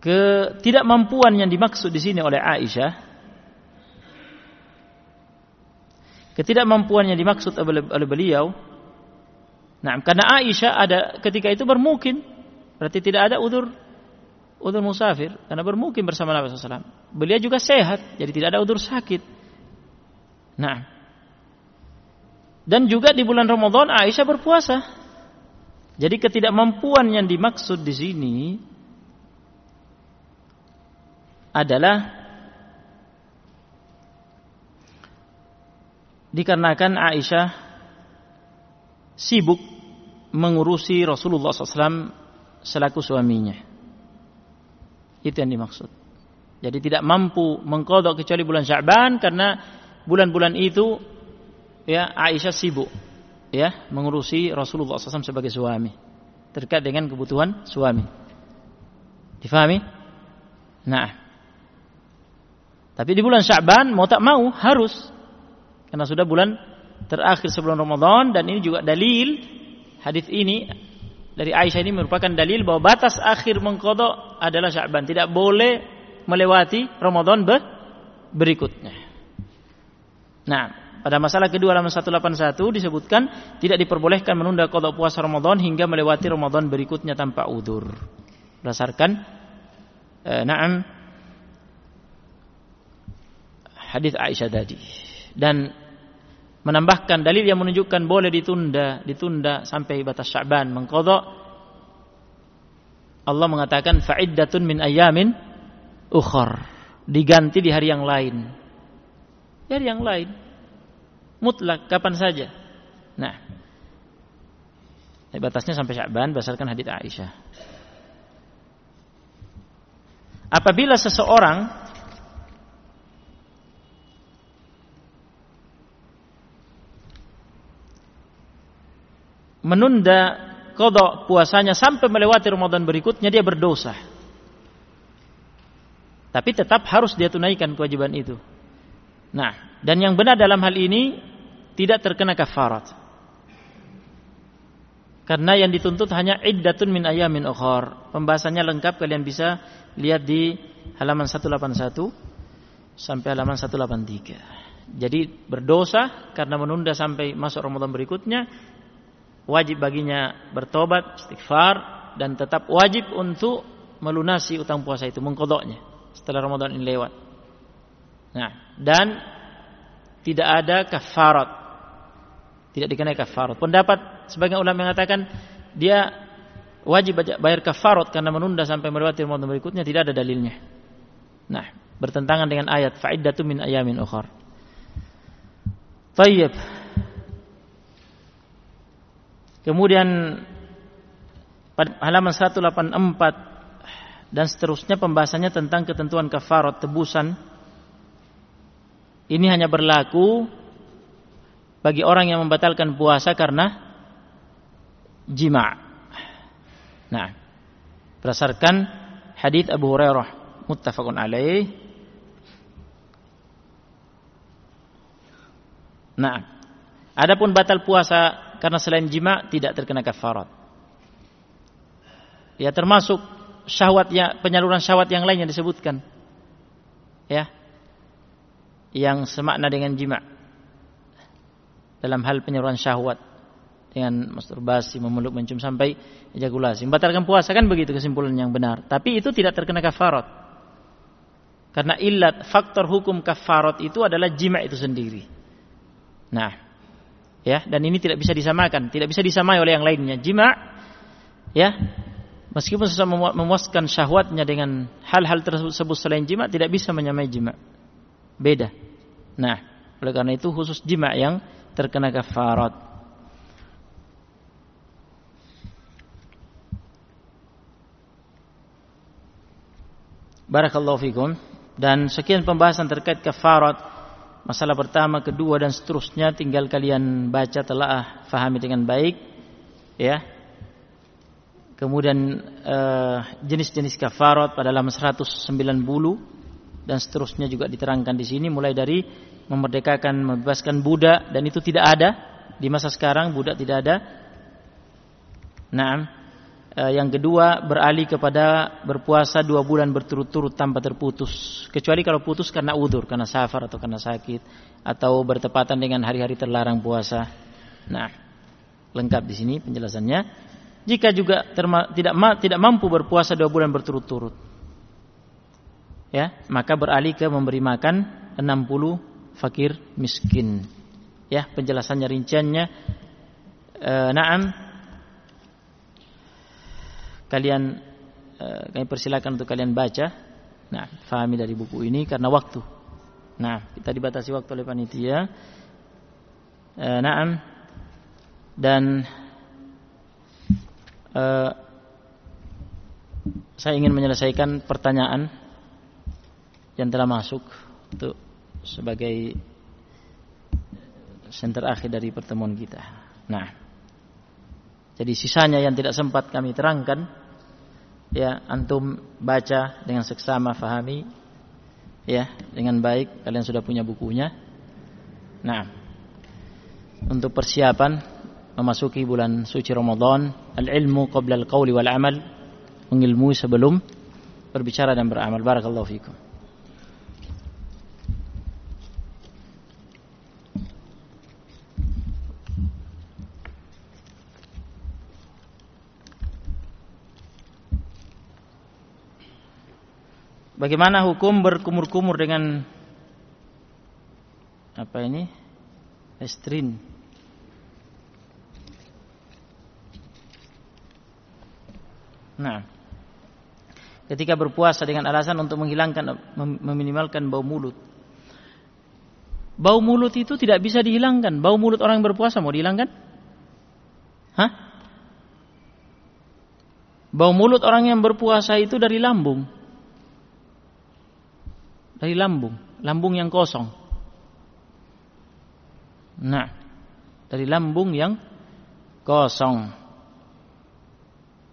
ketidakmampuan yang dimaksud di sini oleh Aisyah ketidakmampuan yang dimaksud oleh beliau Nah, karena Aisyah ada ketika itu bermukim, berarti tidak ada udur udur musafir karena bermukim bersama Nabi SAW. Beliau juga sehat, jadi tidak ada udur sakit. Nah, dan juga di bulan Ramadan Aisyah berpuasa. Jadi ketidakmampuan yang dimaksud di sini adalah dikarenakan Aisyah sibuk mengurusi Rasulullah SAW selaku suaminya. Itu yang dimaksud. Jadi tidak mampu mengkodok kecuali bulan Syaban karena bulan-bulan itu ya Aisyah sibuk ya mengurusi Rasulullah SAW sebagai suami terkait dengan kebutuhan suami. Difahami? Nah, tapi di bulan Syaban mau tak mau harus karena sudah bulan terakhir sebelum Ramadan dan ini juga dalil hadis ini dari Aisyah ini merupakan dalil bahwa batas akhir mengkodok adalah Sya'ban. Tidak boleh melewati Ramadan berikutnya. Nah, pada masalah kedua halaman 181 disebutkan tidak diperbolehkan menunda kodok puasa Ramadan hingga melewati Ramadan berikutnya tanpa udur. Berdasarkan eh, na'am hadis Aisyah tadi. Dan menambahkan dalil yang menunjukkan boleh ditunda, ditunda sampai batas Sya'ban mengkodok. Allah mengatakan fa'iddatun min ayamin ukhar. Diganti di hari yang lain. Di hari yang lain. Mutlak kapan saja. Nah. Batasnya sampai Sya'ban berdasarkan hadits Aisyah. Apabila seseorang menunda kodok puasanya sampai melewati Ramadan berikutnya dia berdosa. Tapi tetap harus dia tunaikan kewajiban itu. Nah, dan yang benar dalam hal ini tidak terkena kafarat. Karena yang dituntut hanya iddatun min ayamin ukhar. Pembahasannya lengkap kalian bisa lihat di halaman 181 sampai halaman 183. Jadi berdosa karena menunda sampai masuk Ramadan berikutnya wajib baginya bertobat, istighfar dan tetap wajib untuk melunasi utang puasa itu, mengkodoknya setelah Ramadan ini lewat. Nah, dan tidak ada kafarat. Tidak dikenai kafarat. Pendapat sebagian ulama mengatakan dia wajib bayar kafarat karena menunda sampai melewati Ramadan berikutnya tidak ada dalilnya. Nah, bertentangan dengan ayat fa'iddatu min ayamin ukhar. Tayyib. Kemudian pada halaman 184 dan seterusnya pembahasannya tentang ketentuan kafarat tebusan. Ini hanya berlaku bagi orang yang membatalkan puasa karena jima'. Nah, berdasarkan hadis Abu Hurairah muttafaqun alaih. Nah, adapun batal puasa karena selain jima tidak terkena kafarat. Ya termasuk syahwat ya penyaluran syahwat yang lain yang disebutkan. Ya. Yang semakna dengan jima. Dalam hal penyaluran syahwat dengan masturbasi, memeluk, mencium sampai ejakulasi. Membatalkan puasa kan begitu kesimpulan yang benar. Tapi itu tidak terkena kafarat. Karena ilat faktor hukum kafarat itu adalah jima itu sendiri. Nah, ya dan ini tidak bisa disamakan tidak bisa disamai oleh yang lainnya jima ya meskipun sesama memuaskan syahwatnya dengan hal-hal tersebut selain jima tidak bisa menyamai jima beda. Nah oleh karena itu khusus jima yang terkena kafarat. Barakallahu fikum. Dan sekian pembahasan terkait kafarat. Masalah pertama, kedua dan seterusnya. Tinggal kalian baca telah fahami dengan baik ya. Kemudian eh, jenis-jenis uh, kafarat pada halaman 190 dan seterusnya juga diterangkan di sini mulai dari memerdekakan membebaskan budak dan itu tidak ada di masa sekarang budak tidak ada. Nah, yang kedua beralih kepada berpuasa dua bulan berturut-turut tanpa terputus. Kecuali kalau putus karena udur karena safar atau karena sakit atau bertepatan dengan hari-hari terlarang puasa. Nah lengkap di sini penjelasannya. Jika juga tidak tidak mampu berpuasa dua bulan berturut-turut ya maka beralih ke memberi makan 60 fakir miskin ya penjelasannya rinciannya e, naam kalian eh, kami persilakan untuk kalian baca. Nah, fahami dari buku ini karena waktu. Nah, kita dibatasi waktu oleh panitia. Eh, naam dan eh, saya ingin menyelesaikan pertanyaan yang telah masuk untuk sebagai center akhir dari pertemuan kita. Nah, jadi sisanya yang tidak sempat kami terangkan ya antum baca dengan seksama fahami ya dengan baik kalian sudah punya bukunya. Nah, untuk persiapan memasuki bulan suci Ramadan al-ilmu qabla al-qawli wal amal mengilmui sebelum berbicara dan beramal barakallahu fikum Bagaimana hukum berkumur-kumur dengan apa ini? Estrin. Nah, ketika berpuasa dengan alasan untuk menghilangkan meminimalkan bau mulut. Bau mulut itu tidak bisa dihilangkan. Bau mulut orang yang berpuasa mau dihilangkan? Hah? Bau mulut orang yang berpuasa itu dari lambung dari lambung, lambung yang kosong. Nah, dari lambung yang kosong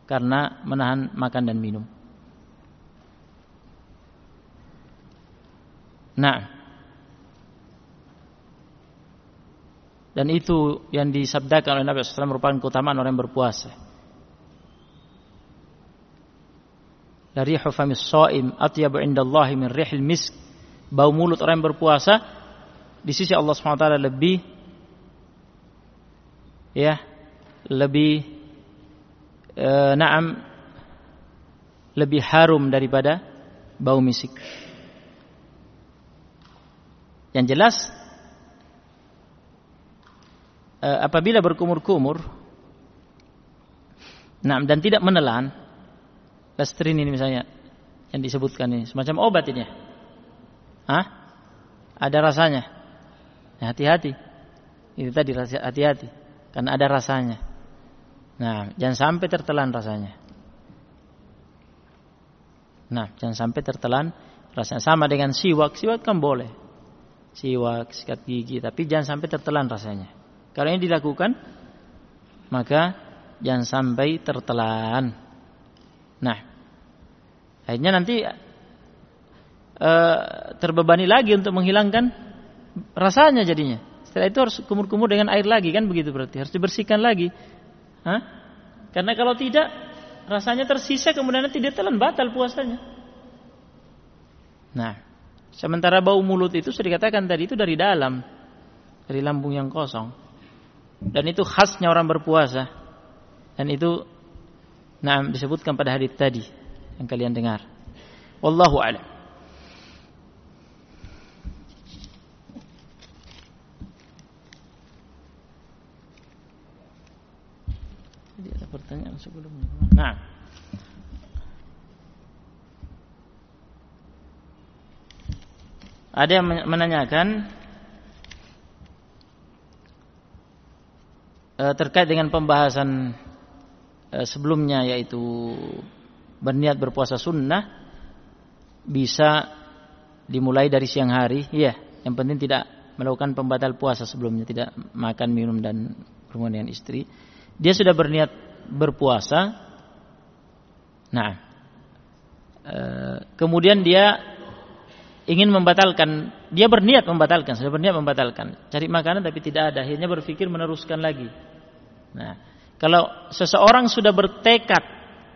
karena menahan makan dan minum. Nah, dan itu yang disabdakan oleh Nabi SAW merupakan keutamaan orang yang berpuasa. Dari hufamis shaim atyabu indallahi min rihil misk. Bau mulut orang yang berpuasa di sisi Allah SWT lebih ya lebih e, naam lebih harum daripada bau misik. Yang jelas e, apabila berkumur-kumur nah dan tidak menelan Lestrin ini misalnya yang disebutkan ini semacam obat ini. Hah? Ada rasanya. Ya, hati-hati. Itu tadi hati-hati karena ada rasanya. Nah, jangan sampai tertelan rasanya. Nah, jangan sampai tertelan rasanya. Sama dengan siwak, siwak kan boleh. Siwak, sikat gigi, tapi jangan sampai tertelan rasanya. Kalau ini dilakukan, maka jangan sampai tertelan. Nah, akhirnya nanti e, terbebani lagi untuk menghilangkan rasanya jadinya. Setelah itu harus kumur-kumur dengan air lagi kan begitu berarti harus dibersihkan lagi. Hah? Karena kalau tidak rasanya tersisa kemudian nanti dia telan batal puasanya. Nah, sementara bau mulut itu sudah dikatakan tadi itu dari dalam, dari lambung yang kosong. Dan itu khasnya orang berpuasa. Dan itu Nah, disebutkan pada hadis tadi yang kalian dengar. Wallahu a'lam. Pertanyaan sebelumnya. Nah. Ada yang menanyakan eh, terkait dengan pembahasan sebelumnya yaitu berniat berpuasa sunnah bisa dimulai dari siang hari, ya. Yang penting tidak melakukan pembatal puasa sebelumnya, tidak makan, minum dan berhubungan dengan istri. Dia sudah berniat berpuasa. Nah, e, kemudian dia ingin membatalkan, dia berniat membatalkan, sudah berniat membatalkan. Cari makanan tapi tidak ada, akhirnya berpikir meneruskan lagi. Nah, kalau seseorang sudah bertekad,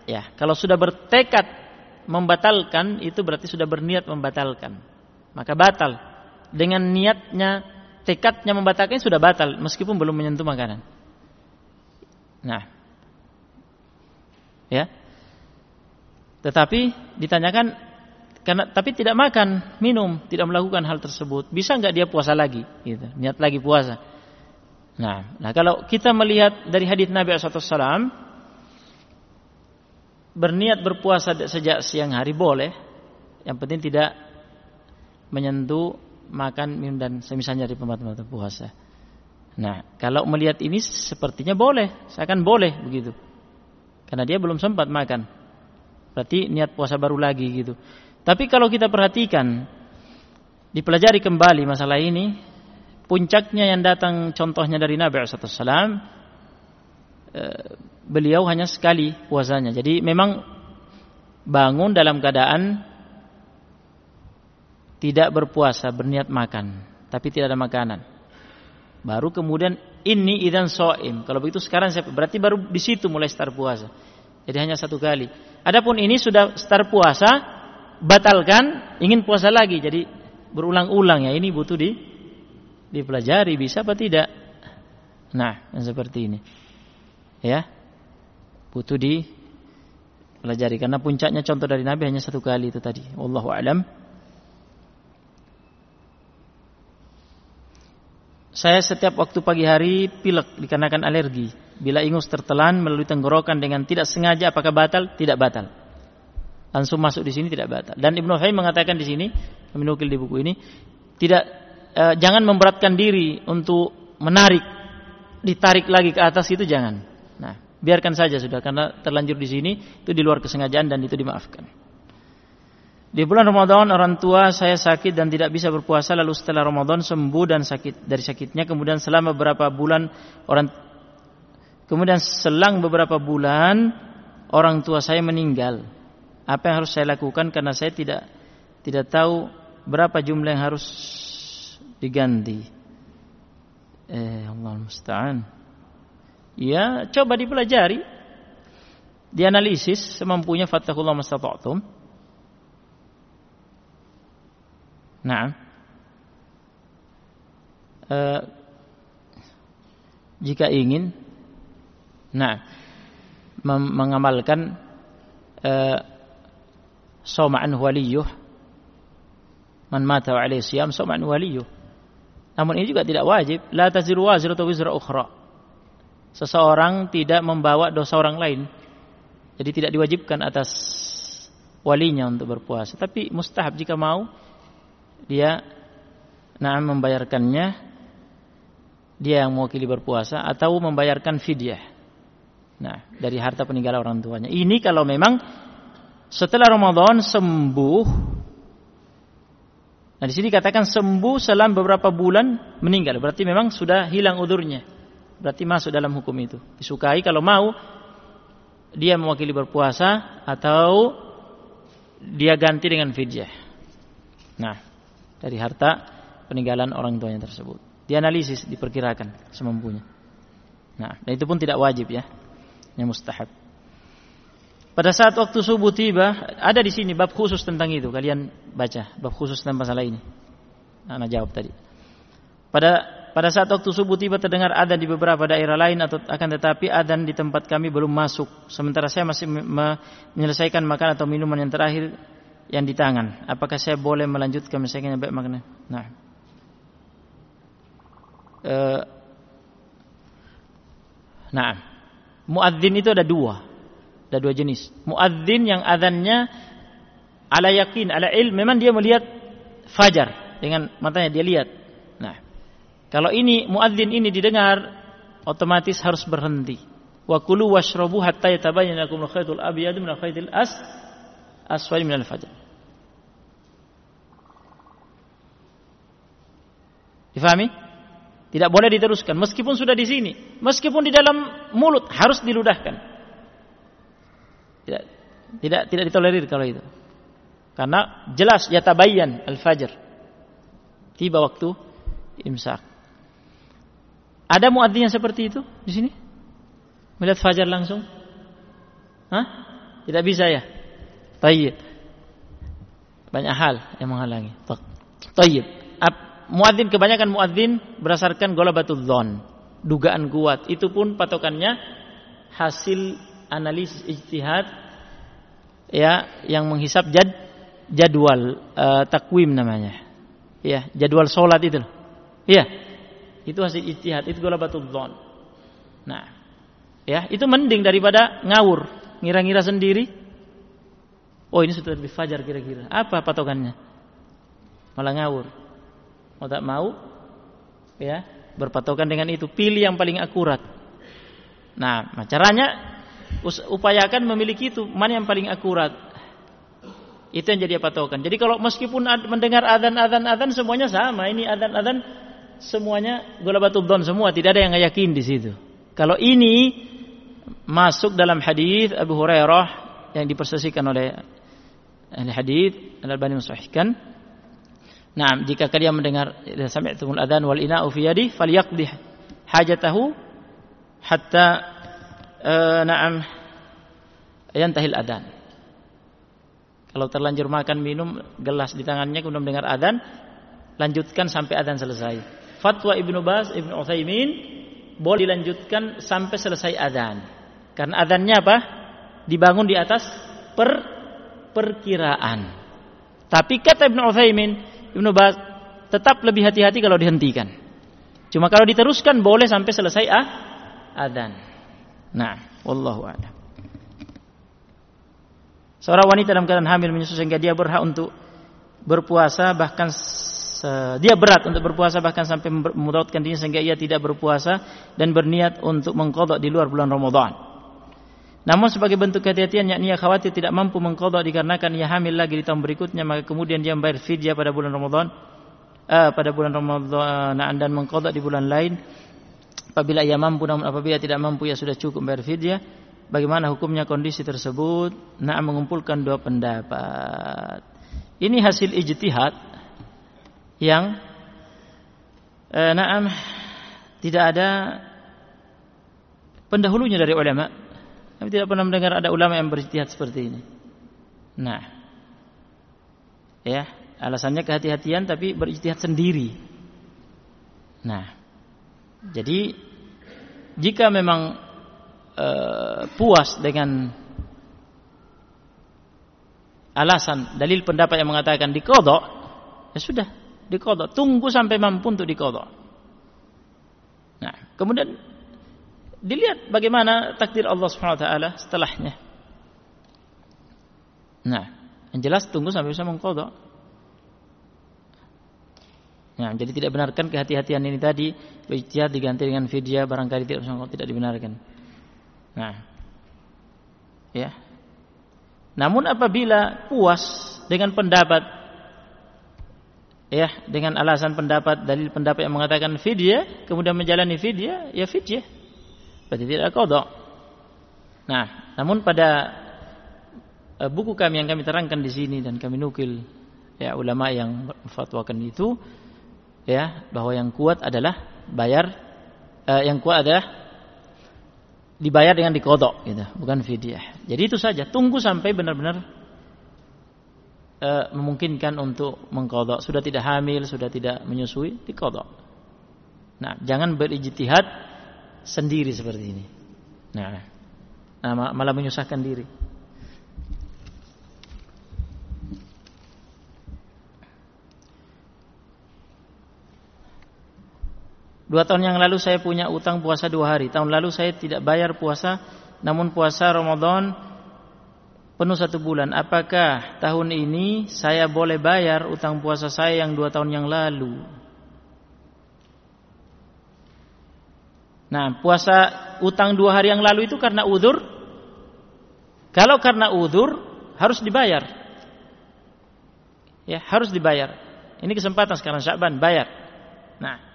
ya, kalau sudah bertekad membatalkan itu berarti sudah berniat membatalkan. Maka batal. Dengan niatnya, tekadnya membatalkan sudah batal meskipun belum menyentuh makanan. Nah. Ya. Tetapi ditanyakan karena tapi tidak makan, minum, tidak melakukan hal tersebut, bisa nggak dia puasa lagi? Gitu. Niat lagi puasa. Nah, nah kalau kita melihat dari hadis Nabi SAW berniat berpuasa sejak siang hari boleh, yang penting tidak menyentuh makan minum dan semisalnya dari pembatal puasa. Nah, kalau melihat ini sepertinya boleh, seakan boleh begitu. Karena dia belum sempat makan. Berarti niat puasa baru lagi gitu. Tapi kalau kita perhatikan, dipelajari kembali masalah ini, puncaknya yang datang contohnya dari Nabi SAW eh, beliau hanya sekali puasanya jadi memang bangun dalam keadaan tidak berpuasa berniat makan tapi tidak ada makanan Baru kemudian ini idan soim. Kalau begitu sekarang saya berarti baru di situ mulai start puasa. Jadi hanya satu kali. Adapun ini sudah start puasa, batalkan, ingin puasa lagi. Jadi berulang-ulang ya. Ini butuh di dipelajari bisa apa tidak. Nah, seperti ini. Ya. Butuh di pelajari karena puncaknya contoh dari Nabi hanya satu kali itu tadi. Wallahu alam. Saya setiap waktu pagi hari pilek dikarenakan alergi. Bila ingus tertelan melalui tenggorokan dengan tidak sengaja apakah batal? Tidak batal. Langsung masuk di sini tidak batal. Dan Ibnu Hayy mengatakan di sini, menukil di buku ini, tidak eh, jangan memberatkan diri untuk menarik, ditarik lagi ke atas itu jangan. Nah, biarkan saja sudah karena terlanjur di sini itu di luar kesengajaan dan itu dimaafkan. Di bulan Ramadan orang tua saya sakit dan tidak bisa berpuasa lalu setelah Ramadan sembuh dan sakit dari sakitnya kemudian selama beberapa bulan orang kemudian selang beberapa bulan orang tua saya meninggal. Apa yang harus saya lakukan karena saya tidak tidak tahu berapa jumlah yang harus diganti. Eh Allah musta'an. Ya, coba dipelajari. Dianalisis semampunya fattakullah mastata'tum Nah, e, jika ingin, nah, mengamalkan e, soma'an waliyuh, man mata alaihi siyam soma'an waliyuh. Namun ini juga tidak wajib. La taziru waziratu wizra ukhra. Seseorang tidak membawa dosa orang lain. Jadi tidak diwajibkan atas walinya untuk berpuasa. Tapi mustahab jika mau dia nah membayarkannya dia yang mewakili berpuasa atau membayarkan fidyah. Nah, dari harta peninggalan orang tuanya. Ini kalau memang setelah Ramadan sembuh Nah, di sini katakan sembuh selama beberapa bulan meninggal. Berarti memang sudah hilang udurnya. Berarti masuk dalam hukum itu. Disukai kalau mau dia mewakili berpuasa atau dia ganti dengan fidyah. Nah, dari harta peninggalan orang tuanya tersebut. Dianalisis, diperkirakan semampunya. Nah, dan itu pun tidak wajib ya. Yang mustahab. Pada saat waktu subuh tiba, ada di sini bab khusus tentang itu. Kalian baca bab khusus tentang masalah ini. Anak jawab tadi. Pada pada saat waktu subuh tiba terdengar adzan di beberapa daerah lain atau akan tetapi adzan di tempat kami belum masuk. Sementara saya masih menyelesaikan makan atau minuman yang terakhir yang di tangan. Apakah saya boleh melanjutkan misalnya baik makna? Nah. E, nah, muadzin itu ada dua. Ada dua jenis. Muadzin yang adhannya ala yakin, ala ilm, memang dia melihat fajar dengan matanya dia lihat. Nah, kalau ini muadzin ini didengar otomatis harus berhenti. Wa kulu washrabu hatta yatabayyana lakum al-khaytul abyad min al-khaytil as aswad min al-fajr. Difahami? Tidak boleh diteruskan meskipun sudah di sini, meskipun di dalam mulut harus diludahkan. Tidak tidak tidak ditolerir kalau itu. Karena jelas ya tabayyan al-fajr. Tiba waktu imsak. Ada muadzin yang seperti itu di sini? Melihat fajar langsung? Hah? Tidak bisa ya? Tayyib. Banyak hal yang menghalangi. Tayyib. Muadzin kebanyakan muadzin berdasarkan golabatul dhon, dugaan kuat. Itu pun patokannya hasil analisis ijtihad ya yang menghisap jad, jadwal uh, takwim namanya. Ya, jadwal sholat itu. Iya. Itu hasil ijtihad, itu golabatul dhon. Nah, ya, itu mending daripada ngawur, ngira-ngira sendiri. Oh, ini sudah lebih fajar kira-kira. Apa patokannya? Malah ngawur mau tak mau ya berpatokan dengan itu pilih yang paling akurat nah caranya upayakan memiliki itu. Mana yang paling akurat? Itu yang jadi patokan. Jadi kalau meskipun mendengar adzan semuanya sama. Ini adzan semuanya gula batu don semua. Tidak ada yang yakin di situ. Kalau ini masuk dalam hadis Abu Hurairah yang dipersesikan oleh ahli hadis Al-Albani mensahihkan. Nah, jika kalian mendengar sami'tumul adzan wal ina'u fi yadi falyaqdi hajatahu hatta uh, na'am yantahil adzan. Kalau terlanjur makan minum gelas di tangannya kemudian mendengar adzan, lanjutkan sampai adzan selesai. Fatwa Ibnu Baz, Ibnu Utsaimin boleh dilanjutkan sampai selesai adzan. Karena adzannya apa? Dibangun di atas per perkiraan. Tapi kata Ibnu Utsaimin, Ibnu Baz tetap lebih hati-hati kalau dihentikan. Cuma kalau diteruskan boleh sampai selesai ah adzan. Nah, wallahu a'lam. Seorang wanita dalam keadaan hamil menyusui sehingga dia berhak untuk berpuasa bahkan dia berat untuk berpuasa bahkan sampai memudaratkan dirinya sehingga ia tidak berpuasa dan berniat untuk mengkodok di luar bulan Ramadan. Namun sebagai bentuk kehati-hatian yakni ia khawatir tidak mampu mengkodok dikarenakan ia hamil lagi di tahun berikutnya maka kemudian dia membayar fidyah pada bulan Ramadan uh, pada bulan Ramadan dan mengkodok di bulan lain apabila ia mampu namun apabila tidak mampu ia sudah cukup membayar fidyah. Bagaimana hukumnya kondisi tersebut? Nah mengumpulkan dua pendapat. Ini hasil ijtihad yang eh, naam tidak ada pendahulunya dari ulama. Kami tidak pernah mendengar ada ulama yang berijtihad seperti ini. Nah ya alasannya kehati-hatian tapi berijtihad sendiri. Nah jadi jika memang uh, puas dengan alasan dalil pendapat yang mengatakan dikodok, ya sudah dikodok. Tunggu sampai mampu untuk dikodok. Nah, kemudian dilihat bagaimana takdir Allah Subhanahu Wa Taala setelahnya. Nah, yang jelas tunggu sampai bisa mengkodok. Nah, jadi tidak benarkan kehati-hatian ini tadi ijtihad diganti dengan fidyah barangkali tidak tidak dibenarkan. Nah, ya. Namun apabila puas dengan pendapat ya dengan alasan pendapat dalil pendapat yang mengatakan fidyah kemudian menjalani fidyah ya fidyah berarti tidak kodok nah namun pada uh, buku kami yang kami terangkan di sini dan kami nukil ya ulama yang fatwakan itu ya bahwa yang kuat adalah bayar uh, yang kuat adalah dibayar dengan dikodok gitu, bukan fidyah. Jadi itu saja, tunggu sampai benar-benar e, memungkinkan untuk mengkodok. Sudah tidak hamil, sudah tidak menyusui, dikodok. Nah, jangan berijtihad sendiri seperti ini. Nah, nah malah menyusahkan diri. Dua tahun yang lalu saya punya utang puasa dua hari. Tahun lalu saya tidak bayar puasa, namun puasa Ramadan penuh satu bulan. Apakah tahun ini saya boleh bayar utang puasa saya yang dua tahun yang lalu? Nah, puasa utang dua hari yang lalu itu karena udur. Kalau karena udur harus dibayar. Ya, harus dibayar. Ini kesempatan sekarang Syakban bayar. Nah,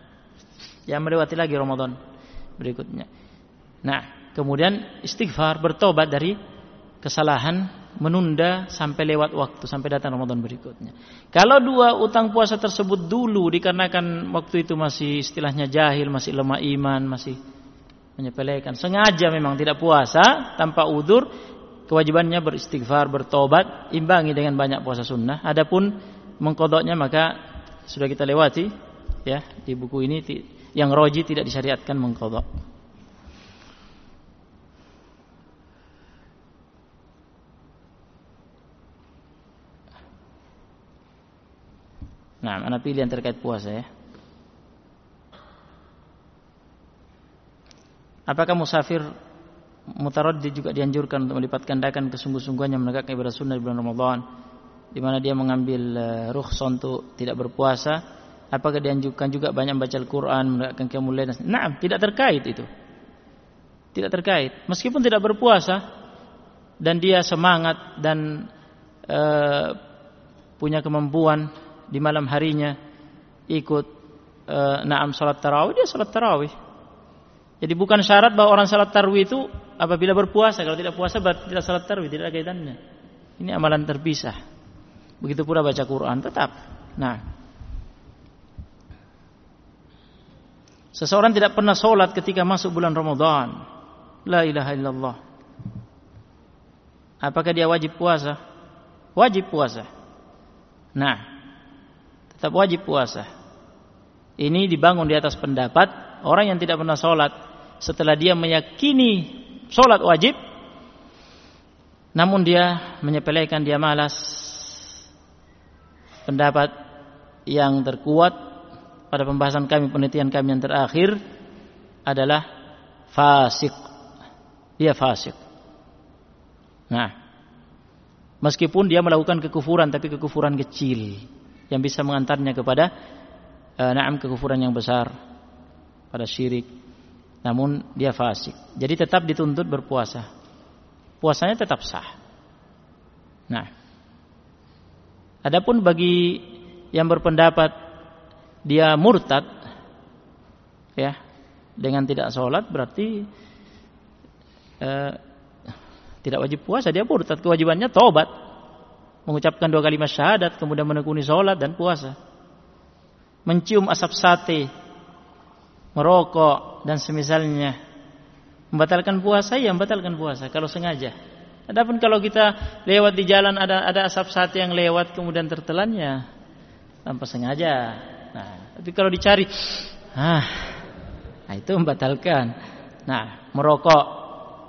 yang melewati lagi Ramadan berikutnya. Nah, kemudian istighfar bertobat dari kesalahan menunda sampai lewat waktu sampai datang Ramadan berikutnya. Kalau dua utang puasa tersebut dulu dikarenakan waktu itu masih istilahnya jahil, masih lemah iman, masih menyepelekan, sengaja memang tidak puasa tanpa udur, kewajibannya beristighfar, bertobat, imbangi dengan banyak puasa sunnah. Adapun mengkodoknya maka sudah kita lewati ya di buku ini yang roji tidak disyariatkan mengkodok. Nah, mana pilihan terkait puasa ya? Apakah musafir mutaraddi juga dianjurkan untuk melipat gandakan kesungguh-sungguhannya menegakkan ibadah sunnah di bulan Ramadan di mana dia mengambil uh, rukhsah untuk tidak berpuasa Apakah dianjurkan juga banyak baca Al-Quran, menegakkan kemuliaan? Nah, tidak terkait itu. Tidak terkait. Meskipun tidak berpuasa dan dia semangat dan e, punya kemampuan di malam harinya ikut e, naam salat tarawih, dia salat tarawih. Jadi bukan syarat bahwa orang salat tarawih itu apabila berpuasa. Kalau tidak puasa tidak salat tarawih, tidak ada kaitannya. Ini amalan terpisah. Begitu pula baca Quran tetap. Nah, Seseorang tidak pernah sholat ketika masuk bulan Ramadan. La ilaha illallah. Apakah dia wajib puasa? Wajib puasa. Nah, tetap wajib puasa. Ini dibangun di atas pendapat orang yang tidak pernah sholat setelah dia meyakini sholat wajib, namun dia menyepelekan, dia malas. Pendapat yang terkuat pada pembahasan kami, penelitian kami yang terakhir adalah fasik. Dia fasik. Nah, meskipun dia melakukan kekufuran, tapi kekufuran kecil yang bisa mengantarnya kepada uh, naam kekufuran yang besar pada syirik. Namun dia fasik. Jadi tetap dituntut berpuasa. Puasanya tetap sah. Nah, adapun bagi yang berpendapat dia murtad, ya, dengan tidak sholat berarti uh, tidak wajib puasa. Dia murtad. Kewajibannya tobat, mengucapkan dua kalimat syahadat, kemudian menekuni sholat dan puasa mencium asap sate, merokok dan semisalnya membatalkan puasa ya membatalkan puasa kalau sengaja. Adapun kalau kita lewat di jalan ada ada asap sate yang lewat kemudian tertelannya tanpa sengaja. Nah, tapi kalau dicari ah nah itu membatalkan. Nah, merokok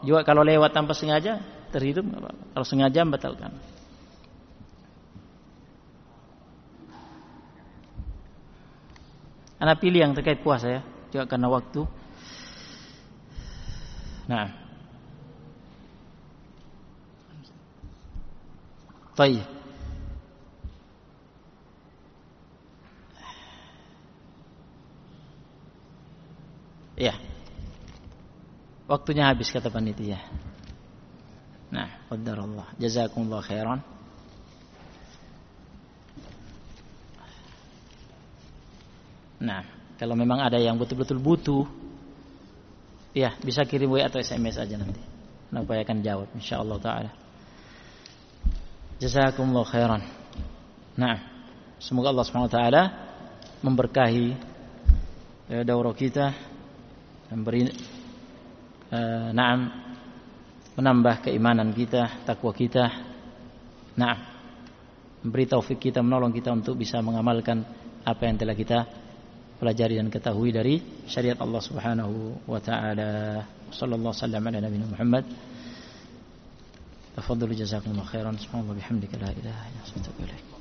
juga kalau lewat tanpa sengaja terhidup kalau sengaja membatalkan. Anak pilih yang terkait puasa ya, juga karena waktu. Nah. Baik. Ya. Waktunya habis kata panitia. Nah, qadarullah. Jazakumullah khairan. Nah, kalau memang ada yang betul-betul butuh, ya bisa kirim WA atau SMS aja nanti. Upaya akan jawab insyaallah taala. Jazakumullah khairan. Nah, semoga Allah Subhanahu wa taala memberkahi eh, daurah kita dan beri eh, na'am menambah keimanan kita, takwa kita. Nah, memberi taufik kita, menolong kita untuk bisa mengamalkan apa yang telah kita pelajari dan ketahui dari syariat Allah Subhanahu wa taala. Sallallahu wasallam ala Muhammad. Tafadhalu jazakumullahu khairan. Subhanallah bihamdika la ilaha illa anta astaghfiruka